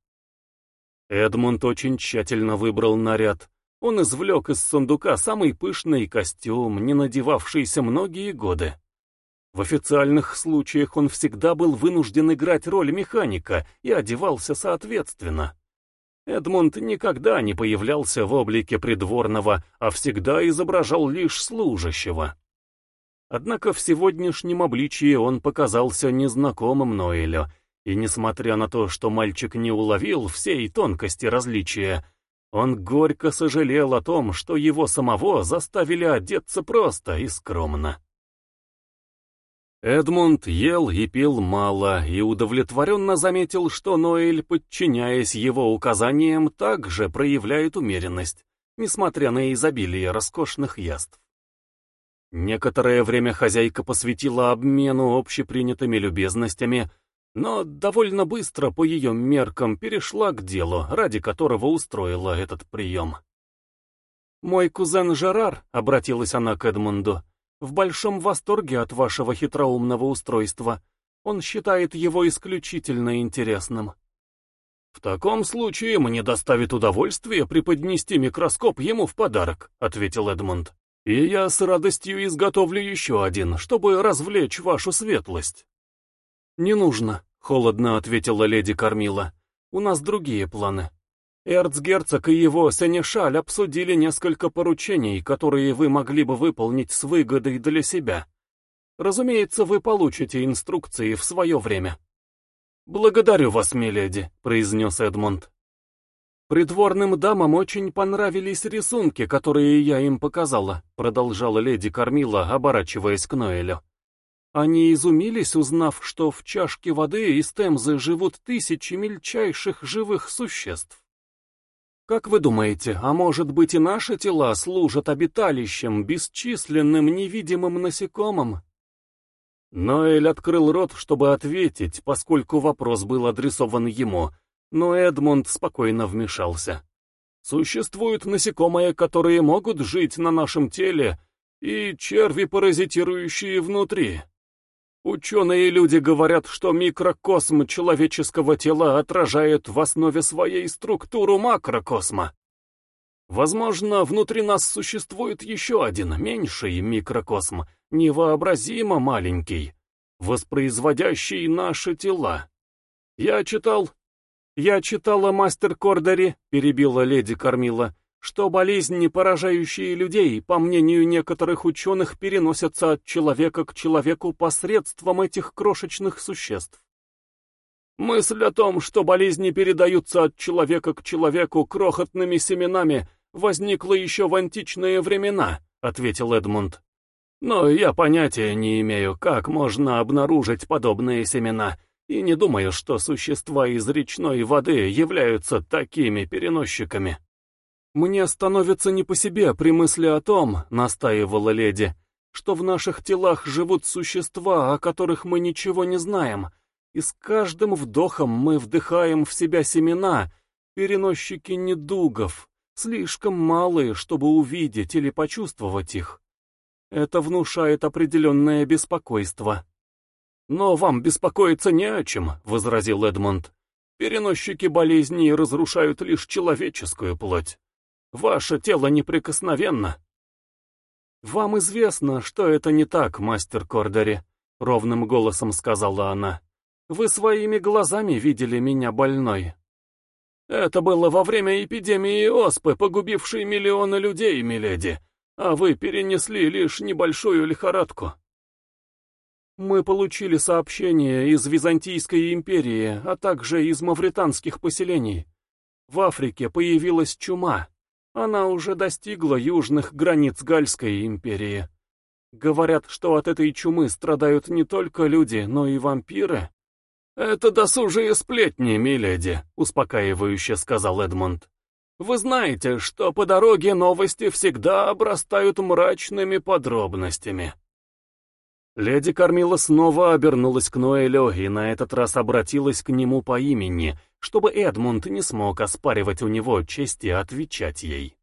Эдмунд очень тщательно выбрал наряд. Он извлек из сундука самый пышный костюм, не надевавшийся многие годы. В официальных случаях он всегда был вынужден играть роль механика и одевался соответственно. Эдмунд никогда не появлялся в облике придворного, а всегда изображал лишь служащего. Однако в сегодняшнем обличии он показался незнакомым Ноэлю, и несмотря на то, что мальчик не уловил всей тонкости различия, он горько сожалел о том, что его самого заставили одеться просто и скромно. Эдмунд ел и пил мало и удовлетворенно заметил, что Ноэль, подчиняясь его указаниям, также проявляет умеренность, несмотря на изобилие роскошных яств. Некоторое время хозяйка посвятила обмену общепринятыми любезностями, но довольно быстро по ее меркам перешла к делу, ради которого устроила этот прием. «Мой кузен Жерар», — обратилась она к Эдмунду, — в большом восторге от вашего хитроумного устройства. Он считает его исключительно интересным. «В таком случае мне доставит удовольствие преподнести микроскоп ему в подарок», — ответил Эдмунд. «И я с радостью изготовлю еще один, чтобы развлечь вашу светлость». «Не нужно», — холодно ответила леди Кормила. «У нас другие планы». Эрцгерцог и его сенешаль обсудили несколько поручений, которые вы могли бы выполнить с выгодой для себя. Разумеется, вы получите инструкции в свое время. «Благодарю вас, миледи», — произнес Эдмонд. «Придворным дамам очень понравились рисунки, которые я им показала», — продолжала леди Кормила, оборачиваясь к Ноэлю. Они изумились, узнав, что в чашке воды из Темзы живут тысячи мельчайших живых существ. Как вы думаете, а может быть и наши тела служат обиталищем бесчисленным невидимым насекомым? Ноэль открыл рот, чтобы ответить, поскольку вопрос был адресован ему, но Эдмунд спокойно вмешался. Существуют насекомые, которые могут жить на нашем теле, и черви, паразитирующие внутри. Ученые люди говорят, что микрокосм человеческого тела отражает в основе своей структуру макрокосма. Возможно, внутри нас существует еще один, меньший микрокосм, невообразимо маленький, воспроизводящий наши тела. Я читал... Я читала мастер Кордери, перебила леди Кормила, что болезни, поражающие людей, по мнению некоторых ученых, переносятся от человека к человеку посредством этих крошечных существ. Мысль о том, что болезни передаются от человека к человеку крохотными семенами, возникла еще в античные времена, ответил Эдмунд. Но я понятия не имею, как можно обнаружить подобные семена, и не думаю, что существа из речной воды являются такими переносчиками. «Мне становится не по себе при мысли о том, — настаивала леди, — что в наших телах живут существа, о которых мы ничего не знаем, и с каждым вдохом мы вдыхаем в себя семена, переносчики недугов, слишком малые, чтобы увидеть или почувствовать их. Это внушает определенное беспокойство». «Но вам беспокоиться не о чем», — возразил Эдмонд. «Переносчики болезней разрушают лишь человеческую плоть». Ваше тело неприкосновенно. Вам известно, что это не так, мастер Кордери, ровным голосом сказала она. Вы своими глазами видели меня больной. Это было во время эпидемии оспы, погубившей миллионы людей, миледи, а вы перенесли лишь небольшую лихорадку. Мы получили сообщения из Византийской империи, а также из мавританских поселений. В Африке появилась чума. Она уже достигла южных границ Гальской империи. Говорят, что от этой чумы страдают не только люди, но и вампиры. «Это досужие сплетни, миледи», — успокаивающе сказал Эдмунд. «Вы знаете, что по дороге новости всегда обрастают мрачными подробностями». Леди Кормила снова обернулась к Ноэлю и на этот раз обратилась к нему по имени, чтобы Эдмунд не смог оспаривать у него чести отвечать ей.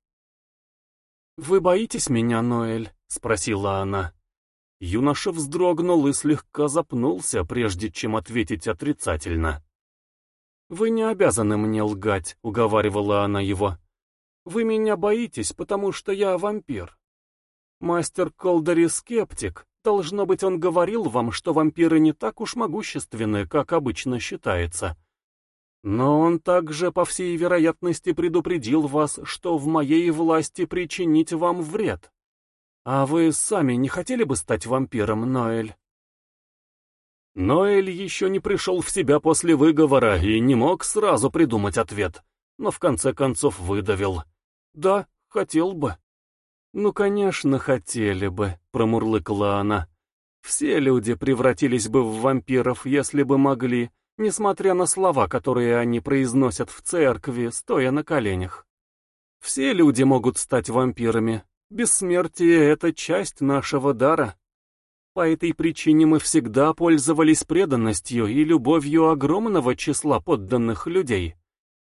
«Вы боитесь меня, Ноэль?» — спросила она. Юноша вздрогнул и слегка запнулся, прежде чем ответить отрицательно. «Вы не обязаны мне лгать», — уговаривала она его. «Вы меня боитесь, потому что я вампир. Мастер Колдари скептик. Должно быть, он говорил вам, что вампиры не так уж могущественны, как обычно считается. Но он также, по всей вероятности, предупредил вас, что в моей власти причинить вам вред. «А вы сами не хотели бы стать вампиром, Ноэль?» Ноэль еще не пришел в себя после выговора и не мог сразу придумать ответ, но в конце концов выдавил. «Да, хотел бы». «Ну, конечно, хотели бы», — промурлыкала она. «Все люди превратились бы в вампиров, если бы могли, несмотря на слова, которые они произносят в церкви, стоя на коленях. Все люди могут стать вампирами, Бессмертие — это часть нашего дара. По этой причине мы всегда пользовались преданностью и любовью огромного числа подданных людей,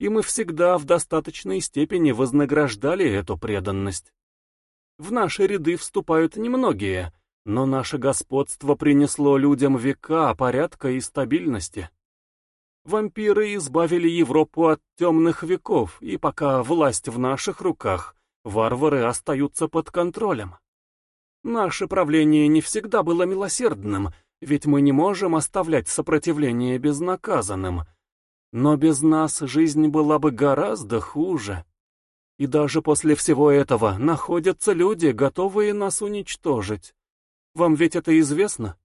и мы всегда в достаточной степени вознаграждали эту преданность. В наши ряды вступают немногие, но наше господство принесло людям века порядка и стабильности. Вампиры избавили Европу от темных веков, и пока власть в наших руках, варвары остаются под контролем. Наше правление не всегда было милосердным, ведь мы не можем оставлять сопротивление безнаказанным. Но без нас жизнь была бы гораздо хуже. И даже после всего этого находятся люди, готовые нас уничтожить. Вам ведь это известно?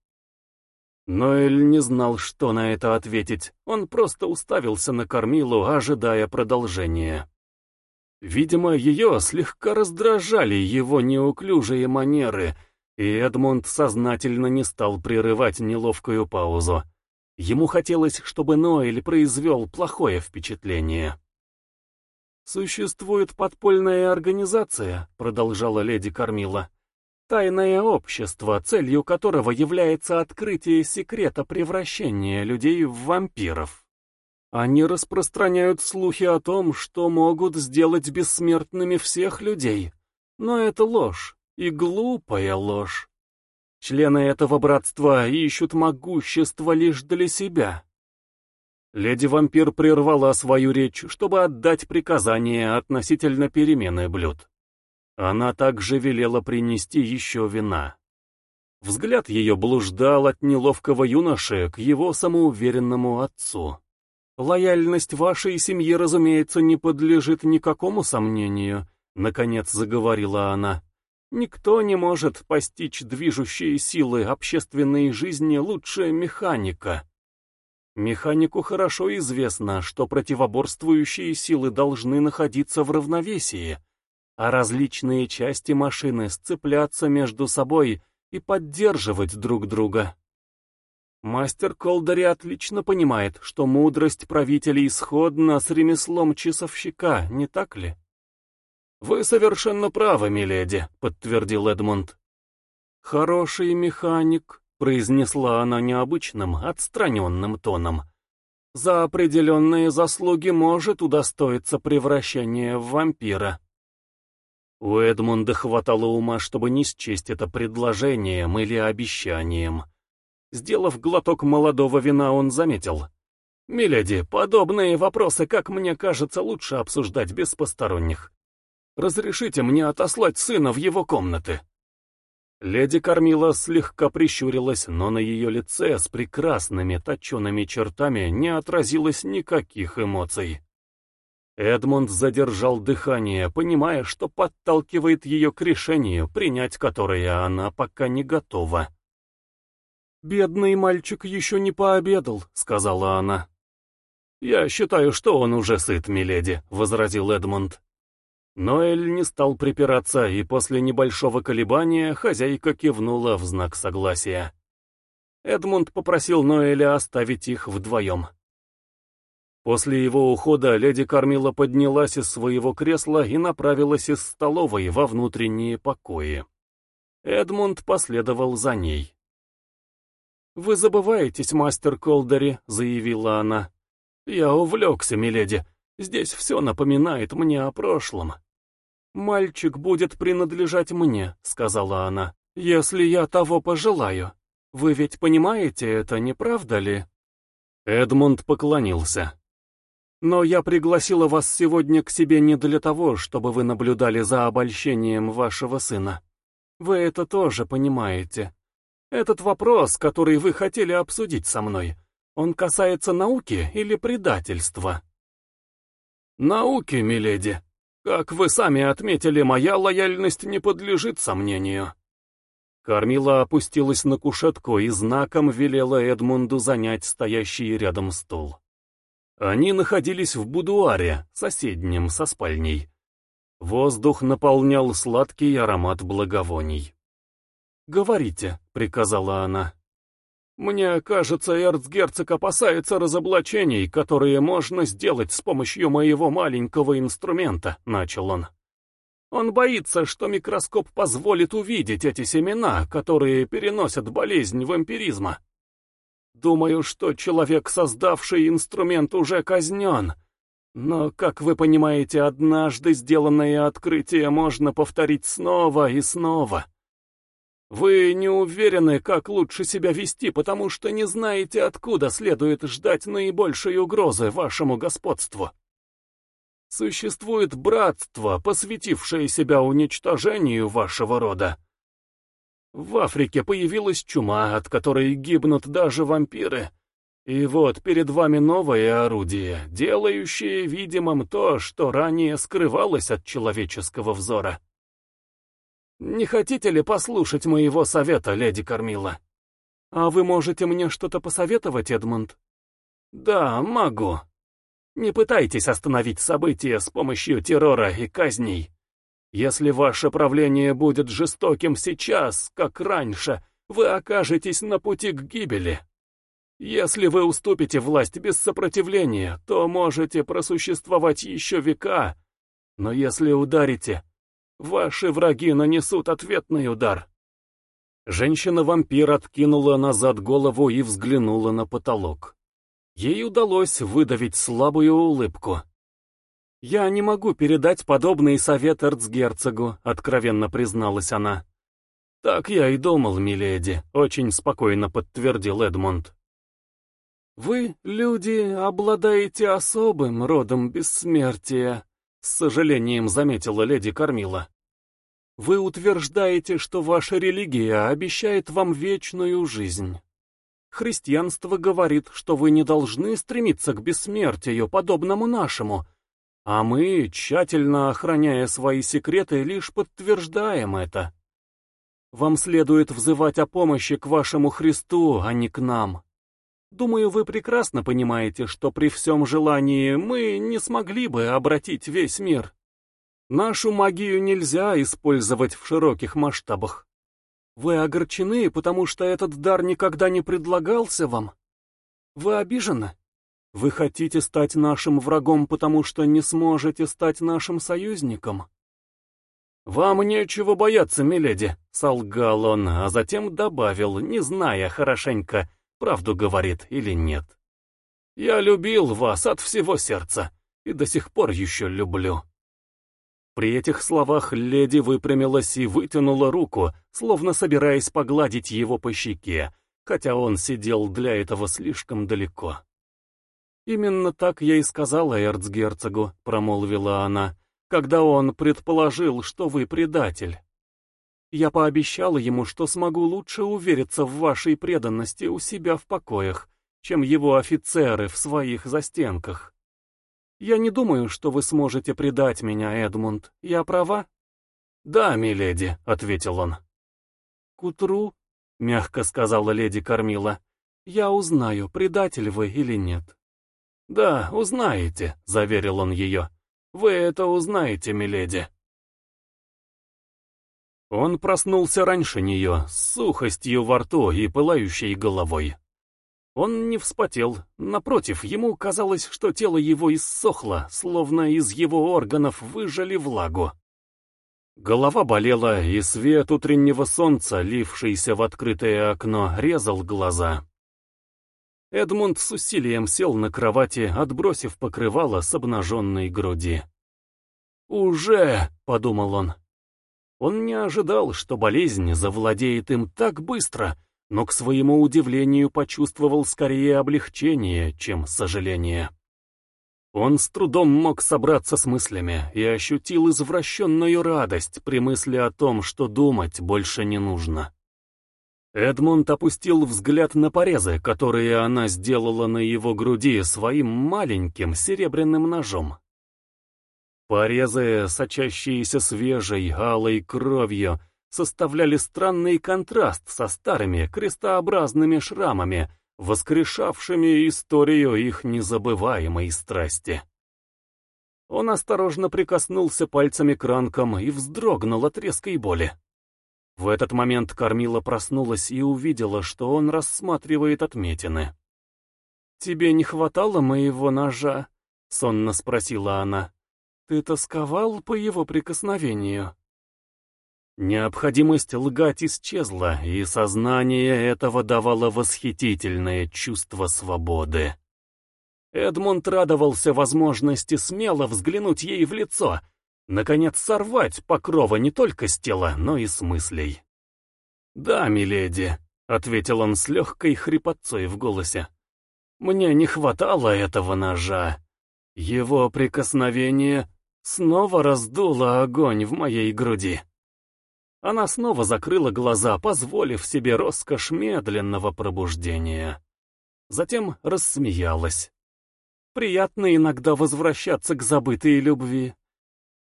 Ноэль не знал, что на это ответить. Он просто уставился на кормилу, ожидая продолжения. Видимо, ее слегка раздражали его неуклюжие манеры, и Эдмунд сознательно не стал прерывать неловкую паузу. Ему хотелось, чтобы Ноэль произвел плохое впечатление. «Существует подпольная организация», — продолжала леди Кормила. «Тайное общество, целью которого является открытие секрета превращения людей в вампиров». Они распространяют слухи о том, что могут сделать бессмертными всех людей. Но это ложь, и глупая ложь. Члены этого братства ищут могущество лишь для себя. Леди-вампир прервала свою речь, чтобы отдать приказание относительно перемены блюд. Она также велела принести еще вина. Взгляд ее блуждал от неловкого юноши к его самоуверенному отцу. «Лояльность вашей семьи, разумеется, не подлежит никакому сомнению», — наконец заговорила она. «Никто не может постичь движущие силы общественной жизни лучше механика. Механику хорошо известно, что противоборствующие силы должны находиться в равновесии, а различные части машины сцепляться между собой и поддерживать друг друга. Мастер Колдари отлично понимает, что мудрость правителей сходна с ремеслом часовщика, не так ли? «Вы совершенно правы, миледи», — подтвердил Эдмунд. «Хороший механик», — произнесла она необычным, отстраненным тоном. «За определенные заслуги может удостоиться превращения в вампира». У Эдмунда хватало ума, чтобы не счесть это предложением или обещанием. Сделав глоток молодого вина, он заметил. «Миледи, подобные вопросы, как мне кажется, лучше обсуждать без посторонних. Разрешите мне отослать сына в его комнаты?» Леди Кормила слегка прищурилась, но на ее лице с прекрасными точеными чертами не отразилось никаких эмоций. Эдмунд задержал дыхание, понимая, что подталкивает ее к решению, принять которое она пока не готова. «Бедный мальчик еще не пообедал», — сказала она. «Я считаю, что он уже сыт, миледи», — возразил Эдмунд. Ноэль не стал припираться, и после небольшого колебания хозяйка кивнула в знак согласия. Эдмунд попросил Ноэля оставить их вдвоем. После его ухода леди Кормила поднялась из своего кресла и направилась из столовой во внутренние покои. Эдмунд последовал за ней. «Вы забываетесь, мастер Колдери», — заявила она. «Я увлекся, миледи. Здесь все напоминает мне о прошлом». «Мальчик будет принадлежать мне», — сказала она, — «если я того пожелаю. Вы ведь понимаете это, не правда ли?» Эдмунд поклонился. «Но я пригласила вас сегодня к себе не для того, чтобы вы наблюдали за обольщением вашего сына. Вы это тоже понимаете. Этот вопрос, который вы хотели обсудить со мной, он касается науки или предательства?» «Науки, миледи. Как вы сами отметили, моя лояльность не подлежит сомнению». Кармила опустилась на кушетку и знаком велела Эдмунду занять стоящий рядом стул. Они находились в будуаре, соседнем со спальней. Воздух наполнял сладкий аромат благовоний. «Говорите», — приказала она. «Мне кажется, эрцгерцог опасается разоблачений, которые можно сделать с помощью моего маленького инструмента», — начал он. «Он боится, что микроскоп позволит увидеть эти семена, которые переносят болезнь вампиризма. Думаю, что человек, создавший инструмент, уже казнен. Но, как вы понимаете, однажды сделанное открытие можно повторить снова и снова». Вы не уверены, как лучше себя вести, потому что не знаете, откуда следует ждать наибольшей угрозы вашему господству. Существует братство, посвятившее себя уничтожению вашего рода. В Африке появилась чума, от которой гибнут даже вампиры. И вот перед вами новое орудие, делающее видимым то, что ранее скрывалось от человеческого взора. Не хотите ли послушать моего совета, леди Кормила? А вы можете мне что-то посоветовать, Эдмунд? Да, могу. Не пытайтесь остановить события с помощью террора и казней. Если ваше правление будет жестоким сейчас, как раньше, вы окажетесь на пути к гибели. Если вы уступите власть без сопротивления, то можете просуществовать еще века, но если ударите, Ваши враги нанесут ответный удар. Женщина-вампир откинула назад голову и взглянула на потолок. Ей удалось выдавить слабую улыбку. «Я не могу передать подобный совет эрцгерцогу», — откровенно призналась она. «Так я и думал, миледи», — очень спокойно подтвердил Эдмонд. «Вы, люди, обладаете особым родом бессмертия», с сожалением заметила леди Кормила. Вы утверждаете, что ваша религия обещает вам вечную жизнь. Христианство говорит, что вы не должны стремиться к бессмертию, подобному нашему, а мы, тщательно охраняя свои секреты, лишь подтверждаем это. Вам следует взывать о помощи к вашему Христу, а не к нам. Думаю, вы прекрасно понимаете, что при всем желании мы не смогли бы обратить весь мир. Нашу магию нельзя использовать в широких масштабах. Вы огорчены, потому что этот дар никогда не предлагался вам? Вы обижены? Вы хотите стать нашим врагом, потому что не сможете стать нашим союзником? «Вам нечего бояться, миледи», — солгал он, а затем добавил, не зная хорошенько, правду говорит или нет. Я любил вас от всего сердца и до сих пор еще люблю. При этих словах леди выпрямилась и вытянула руку, словно собираясь погладить его по щеке, хотя он сидел для этого слишком далеко. «Именно так я и сказала эрцгерцогу», — промолвила она, «когда он предположил, что вы предатель». Я пообещала ему, что смогу лучше увериться в вашей преданности у себя в покоях, чем его офицеры в своих застенках. Я не думаю, что вы сможете предать меня, Эдмунд. Я права? Да, миледи, — ответил он. К утру, — мягко сказала леди Кормила, — я узнаю, предатель вы или нет. Да, узнаете, — заверил он ее. Вы это узнаете, миледи. Он проснулся раньше нее, с сухостью во рту и пылающей головой. Он не вспотел, напротив, ему казалось, что тело его иссохло, словно из его органов выжали влагу. Голова болела, и свет утреннего солнца, лившийся в открытое окно, резал глаза. Эдмунд с усилием сел на кровати, отбросив покрывало с обнаженной груди. «Уже!» — подумал он. Он не ожидал, что болезнь завладеет им так быстро, но к своему удивлению почувствовал скорее облегчение, чем сожаление. Он с трудом мог собраться с мыслями и ощутил извращенную радость при мысли о том, что думать больше не нужно. Эдмунд опустил взгляд на порезы, которые она сделала на его груди своим маленьким серебряным ножом. Порезы, сочащиеся свежей, алой кровью, составляли странный контраст со старыми крестообразными шрамами, воскрешавшими историю их незабываемой страсти. Он осторожно прикоснулся пальцами к ранкам и вздрогнул от резкой боли. В этот момент Кормила проснулась и увидела, что он рассматривает отметины. «Тебе не хватало моего ножа?» — сонно спросила она. «Ты тосковал по его прикосновению?» Необходимость лгать исчезла, и сознание этого давало восхитительное чувство свободы. Эдмунд радовался возможности смело взглянуть ей в лицо, наконец сорвать покрова не только с тела, но и с мыслей. «Да, миледи», — ответил он с легкой хрипотцой в голосе. «Мне не хватало этого ножа. Его прикосновение снова раздуло огонь в моей груди». Она снова закрыла глаза, позволив себе роскошь медленного пробуждения. Затем рассмеялась. Приятно иногда возвращаться к забытой любви.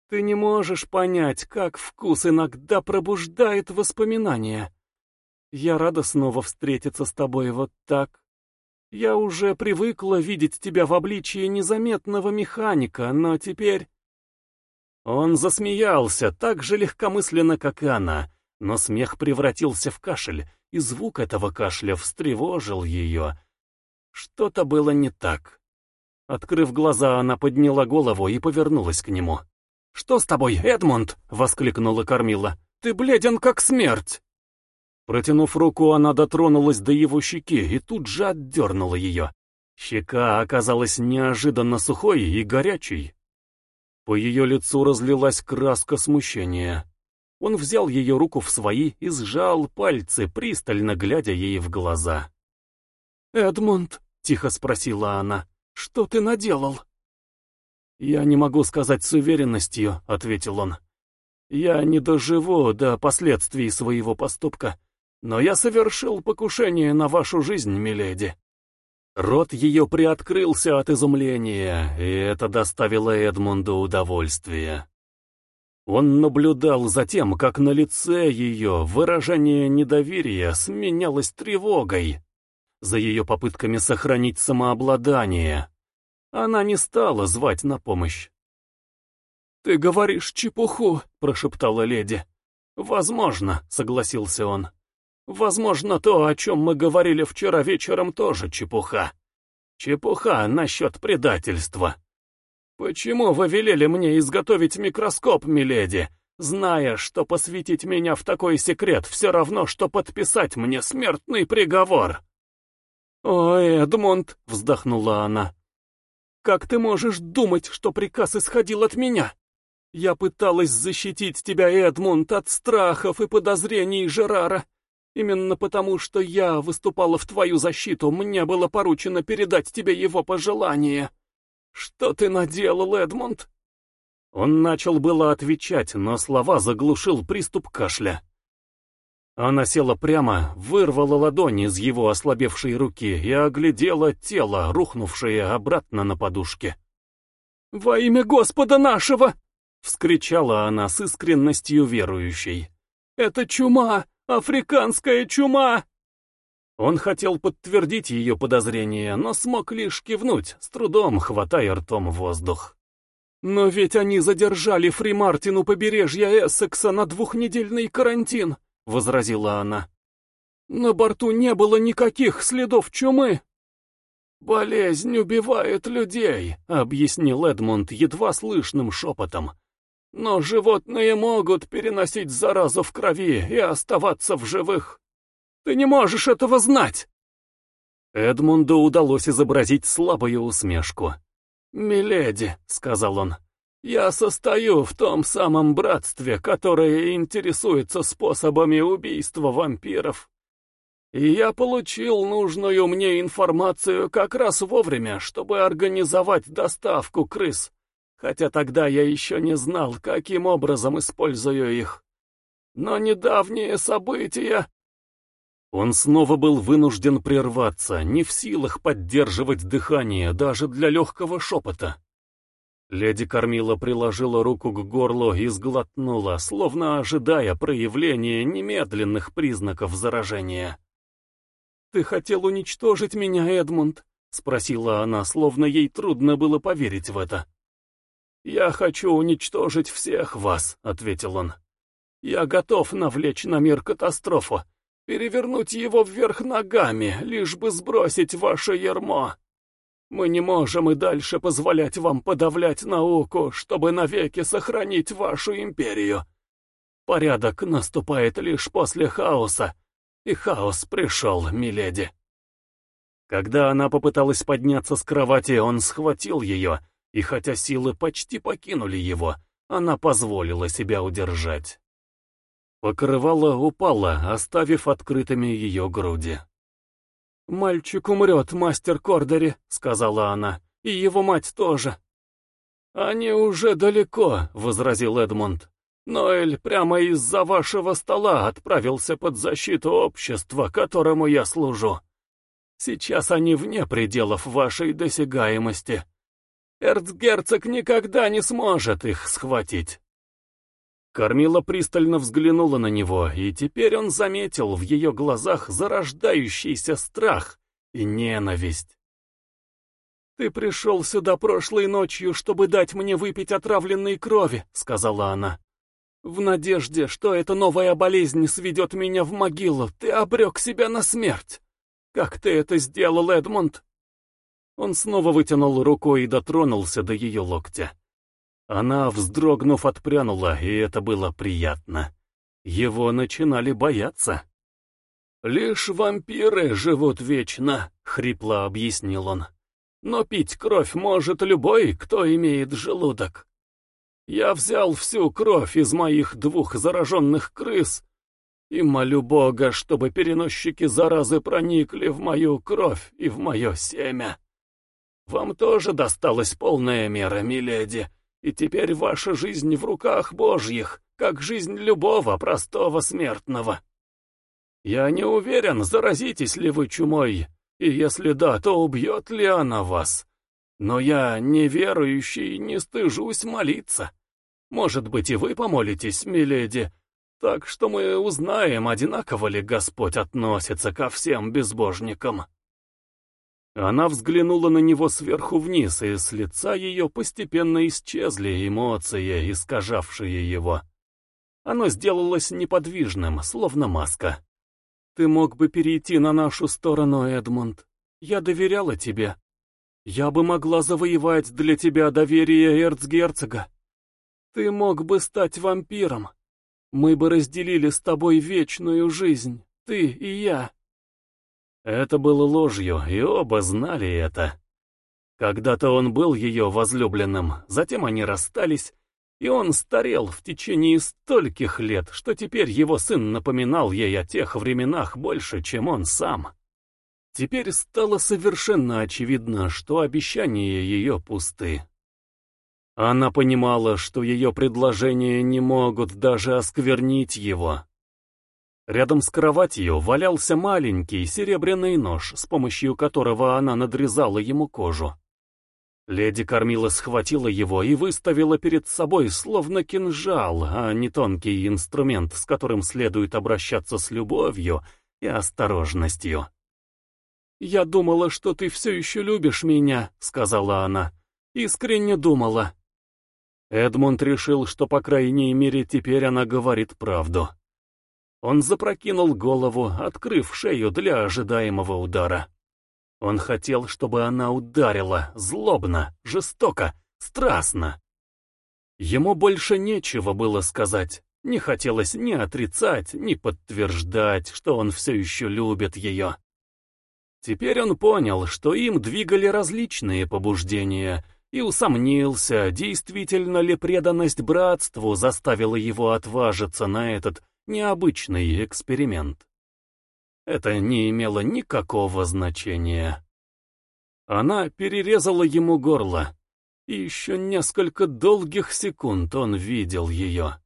Ты не можешь понять, как вкус иногда пробуждает воспоминания. Я рада снова встретиться с тобой вот так. Я уже привыкла видеть тебя в обличии незаметного механика, но теперь... Он засмеялся так же легкомысленно, как и она, но смех превратился в кашель, и звук этого кашля встревожил ее. Что-то было не так. Открыв глаза, она подняла голову и повернулась к нему. «Что с тобой, Эдмонд?» — воскликнула Кормила. «Ты бледен, как смерть!» Протянув руку, она дотронулась до его щеки и тут же отдернула ее. Щека оказалась неожиданно сухой и горячей. По ее лицу разлилась краска смущения. Он взял ее руку в свои и сжал пальцы, пристально глядя ей в глаза. «Эдмунд», — тихо спросила она, — «что ты наделал?» «Я не могу сказать с уверенностью», — ответил он. «Я не доживу до последствий своего поступка, но я совершил покушение на вашу жизнь, миледи». Рот ее приоткрылся от изумления, и это доставило Эдмунду удовольствие. Он наблюдал за тем, как на лице ее выражение недоверия сменялось тревогой за ее попытками сохранить самообладание. Она не стала звать на помощь. «Ты говоришь чепуху», — прошептала леди. «Возможно», — согласился он. Возможно, то, о чем мы говорили вчера вечером, тоже чепуха. Чепуха насчет предательства. Почему вы велели мне изготовить микроскоп, миледи, зная, что посвятить меня в такой секрет все равно, что подписать мне смертный приговор? «Ой, Эдмонд», — вздохнула она, — «как ты можешь думать, что приказ исходил от меня? Я пыталась защитить тебя, Эдмунд, от страхов и подозрений Жерара, Именно потому, что я выступала в твою защиту, мне было поручено передать тебе его пожелание. Что ты наделал, Эдмунд?» Он начал было отвечать, но слова заглушил приступ кашля. Она села прямо, вырвала ладони из его ослабевшей руки и оглядела тело, рухнувшее обратно на подушке. «Во имя Господа нашего!» — вскричала она с искренностью верующей. «Это чума! Африканская чума!» Он хотел подтвердить ее подозрения, но смог лишь кивнуть, с трудом хватая ртом воздух. «Но ведь они задержали Фримартин у побережья Эссекса на двухнедельный карантин», — возразила она. «На борту не было никаких следов чумы». «Болезнь убивает людей», — объяснил Эдмунд едва слышным шепотом. Но животные могут переносить заразу в крови и оставаться в живых. Ты не можешь этого знать!» Эдмунду удалось изобразить слабую усмешку. «Миледи», — сказал он, Я состою в том самом братстве, которое интересуется способами убийства вампиров. И я получил нужную мне информацию как раз вовремя, чтобы организовать доставку крыс, хотя тогда я еще не знал, каким образом использую их. Но недавние события... Он снова был вынужден прерваться, не в силах поддерживать дыхание даже для легкого шепота. Леди Кормила приложила руку к горлу и сглотнула, словно ожидая проявления немедленных признаков заражения. «Ты хотел уничтожить меня, Эдмунд?» — спросила она, словно ей трудно было поверить в это. «Я хочу уничтожить всех вас», — ответил он. «Я готов навлечь на мир катастрофу, перевернуть его вверх ногами, лишь бы сбросить ваше ярмо. Мы не можем и дальше позволять вам подавлять науку, чтобы навеки сохранить вашу империю. Порядок наступает лишь после хаоса, и хаос пришел, миледи. Когда она попыталась подняться с кровати, он схватил ее, и хотя силы почти покинули его, она позволила себя удержать. Покрывало упало, оставив открытыми ее груди. «Мальчик умрет, мастер Кордери», — сказала она, — «и его мать тоже». «Они уже далеко», — возразил Эдмунд. «Ноэль прямо из-за вашего стола отправился под защиту общества, которому я служу. Сейчас они вне пределов вашей досягаемости. Эрцгерцог никогда не сможет их схватить». Кормила пристально взглянула на него, и теперь он заметил в ее глазах зарождающийся страх и ненависть. «Ты пришел сюда прошлой ночью, чтобы дать мне выпить отравленной крови», — сказала она. «В надежде, что эта новая болезнь сведет меня в могилу, ты обрек себя на смерть. Как ты это сделал, Эдмонд?» Он снова вытянул руку и дотронулся до ее локтя. Она, вздрогнув, отпрянула, и это было приятно. Его начинали бояться. «Лишь вампиры живут вечно», — хрипло объяснил он. «Но пить кровь может любой, кто имеет желудок. Я взял всю кровь из моих двух зараженных крыс и молю Бога, чтобы переносчики заразы проникли в мою кровь и в мое семя. Вам тоже досталась полная мера, миледи, и теперь ваша жизнь в руках Божьих, как жизнь любого простого смертного. Я не уверен, заразитесь ли вы чумой, и если да, то убьет ли она вас. Но я, неверующий, не стыжусь молиться. Может быть, и вы помолитесь, миледи, так что мы узнаем, одинаково ли Господь относится ко всем безбожникам. Она взглянула на него сверху вниз, и с лица ее постепенно исчезли эмоции, искажавшие его. Оно сделалось неподвижным, словно маска. «Ты мог бы перейти на нашу сторону, Эдмунд. Я доверяла тебе. Я бы могла завоевать для тебя доверие эрцгерцога. Ты мог бы стать вампиром. Мы бы разделили с тобой вечную жизнь, ты и я». Это было ложью, и оба знали это. Когда-то он был ее возлюбленным, затем они расстались, и он старел в течение стольких лет, что теперь его сын напоминал ей о тех временах больше, чем он сам. Теперь стало совершенно очевидно, что обещания ее пусты. Она понимала, что ее предложения не могут даже осквернить его. Рядом с кроватью валялся маленький серебряный нож, с помощью которого она надрезала ему кожу. Леди Кормила схватила его и выставила перед собой словно кинжал, а не тонкий инструмент, с которым следует обращаться с любовью и осторожностью. «Я думала, что ты все еще любишь меня», — сказала она. «Искренне думала». Эдмунд решил, что, по крайней мере, теперь она говорит правду. Он запрокинул голову, открыв шею для ожидаемого удара. Он хотел, чтобы она ударила, злобно, жестоко, страстно. Ему больше нечего было сказать. Не хотелось ни отрицать, ни подтверждать, что он все еще любит ее. Теперь он понял, что им двигали различные побуждения, и усомнился, действительно ли преданность братству заставила его отважиться на этот необычный эксперимент. Это не имело никакого значения. Она перерезала ему горло, и еще несколько долгих секунд он видел ее.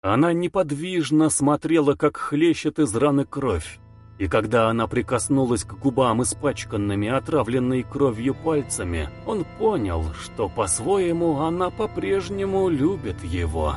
Она неподвижно смотрела, как хлещет из раны кровь, и когда она прикоснулась к губам испачканными отравленной кровью пальцами, он понял, что по-своему она по-прежнему любит его.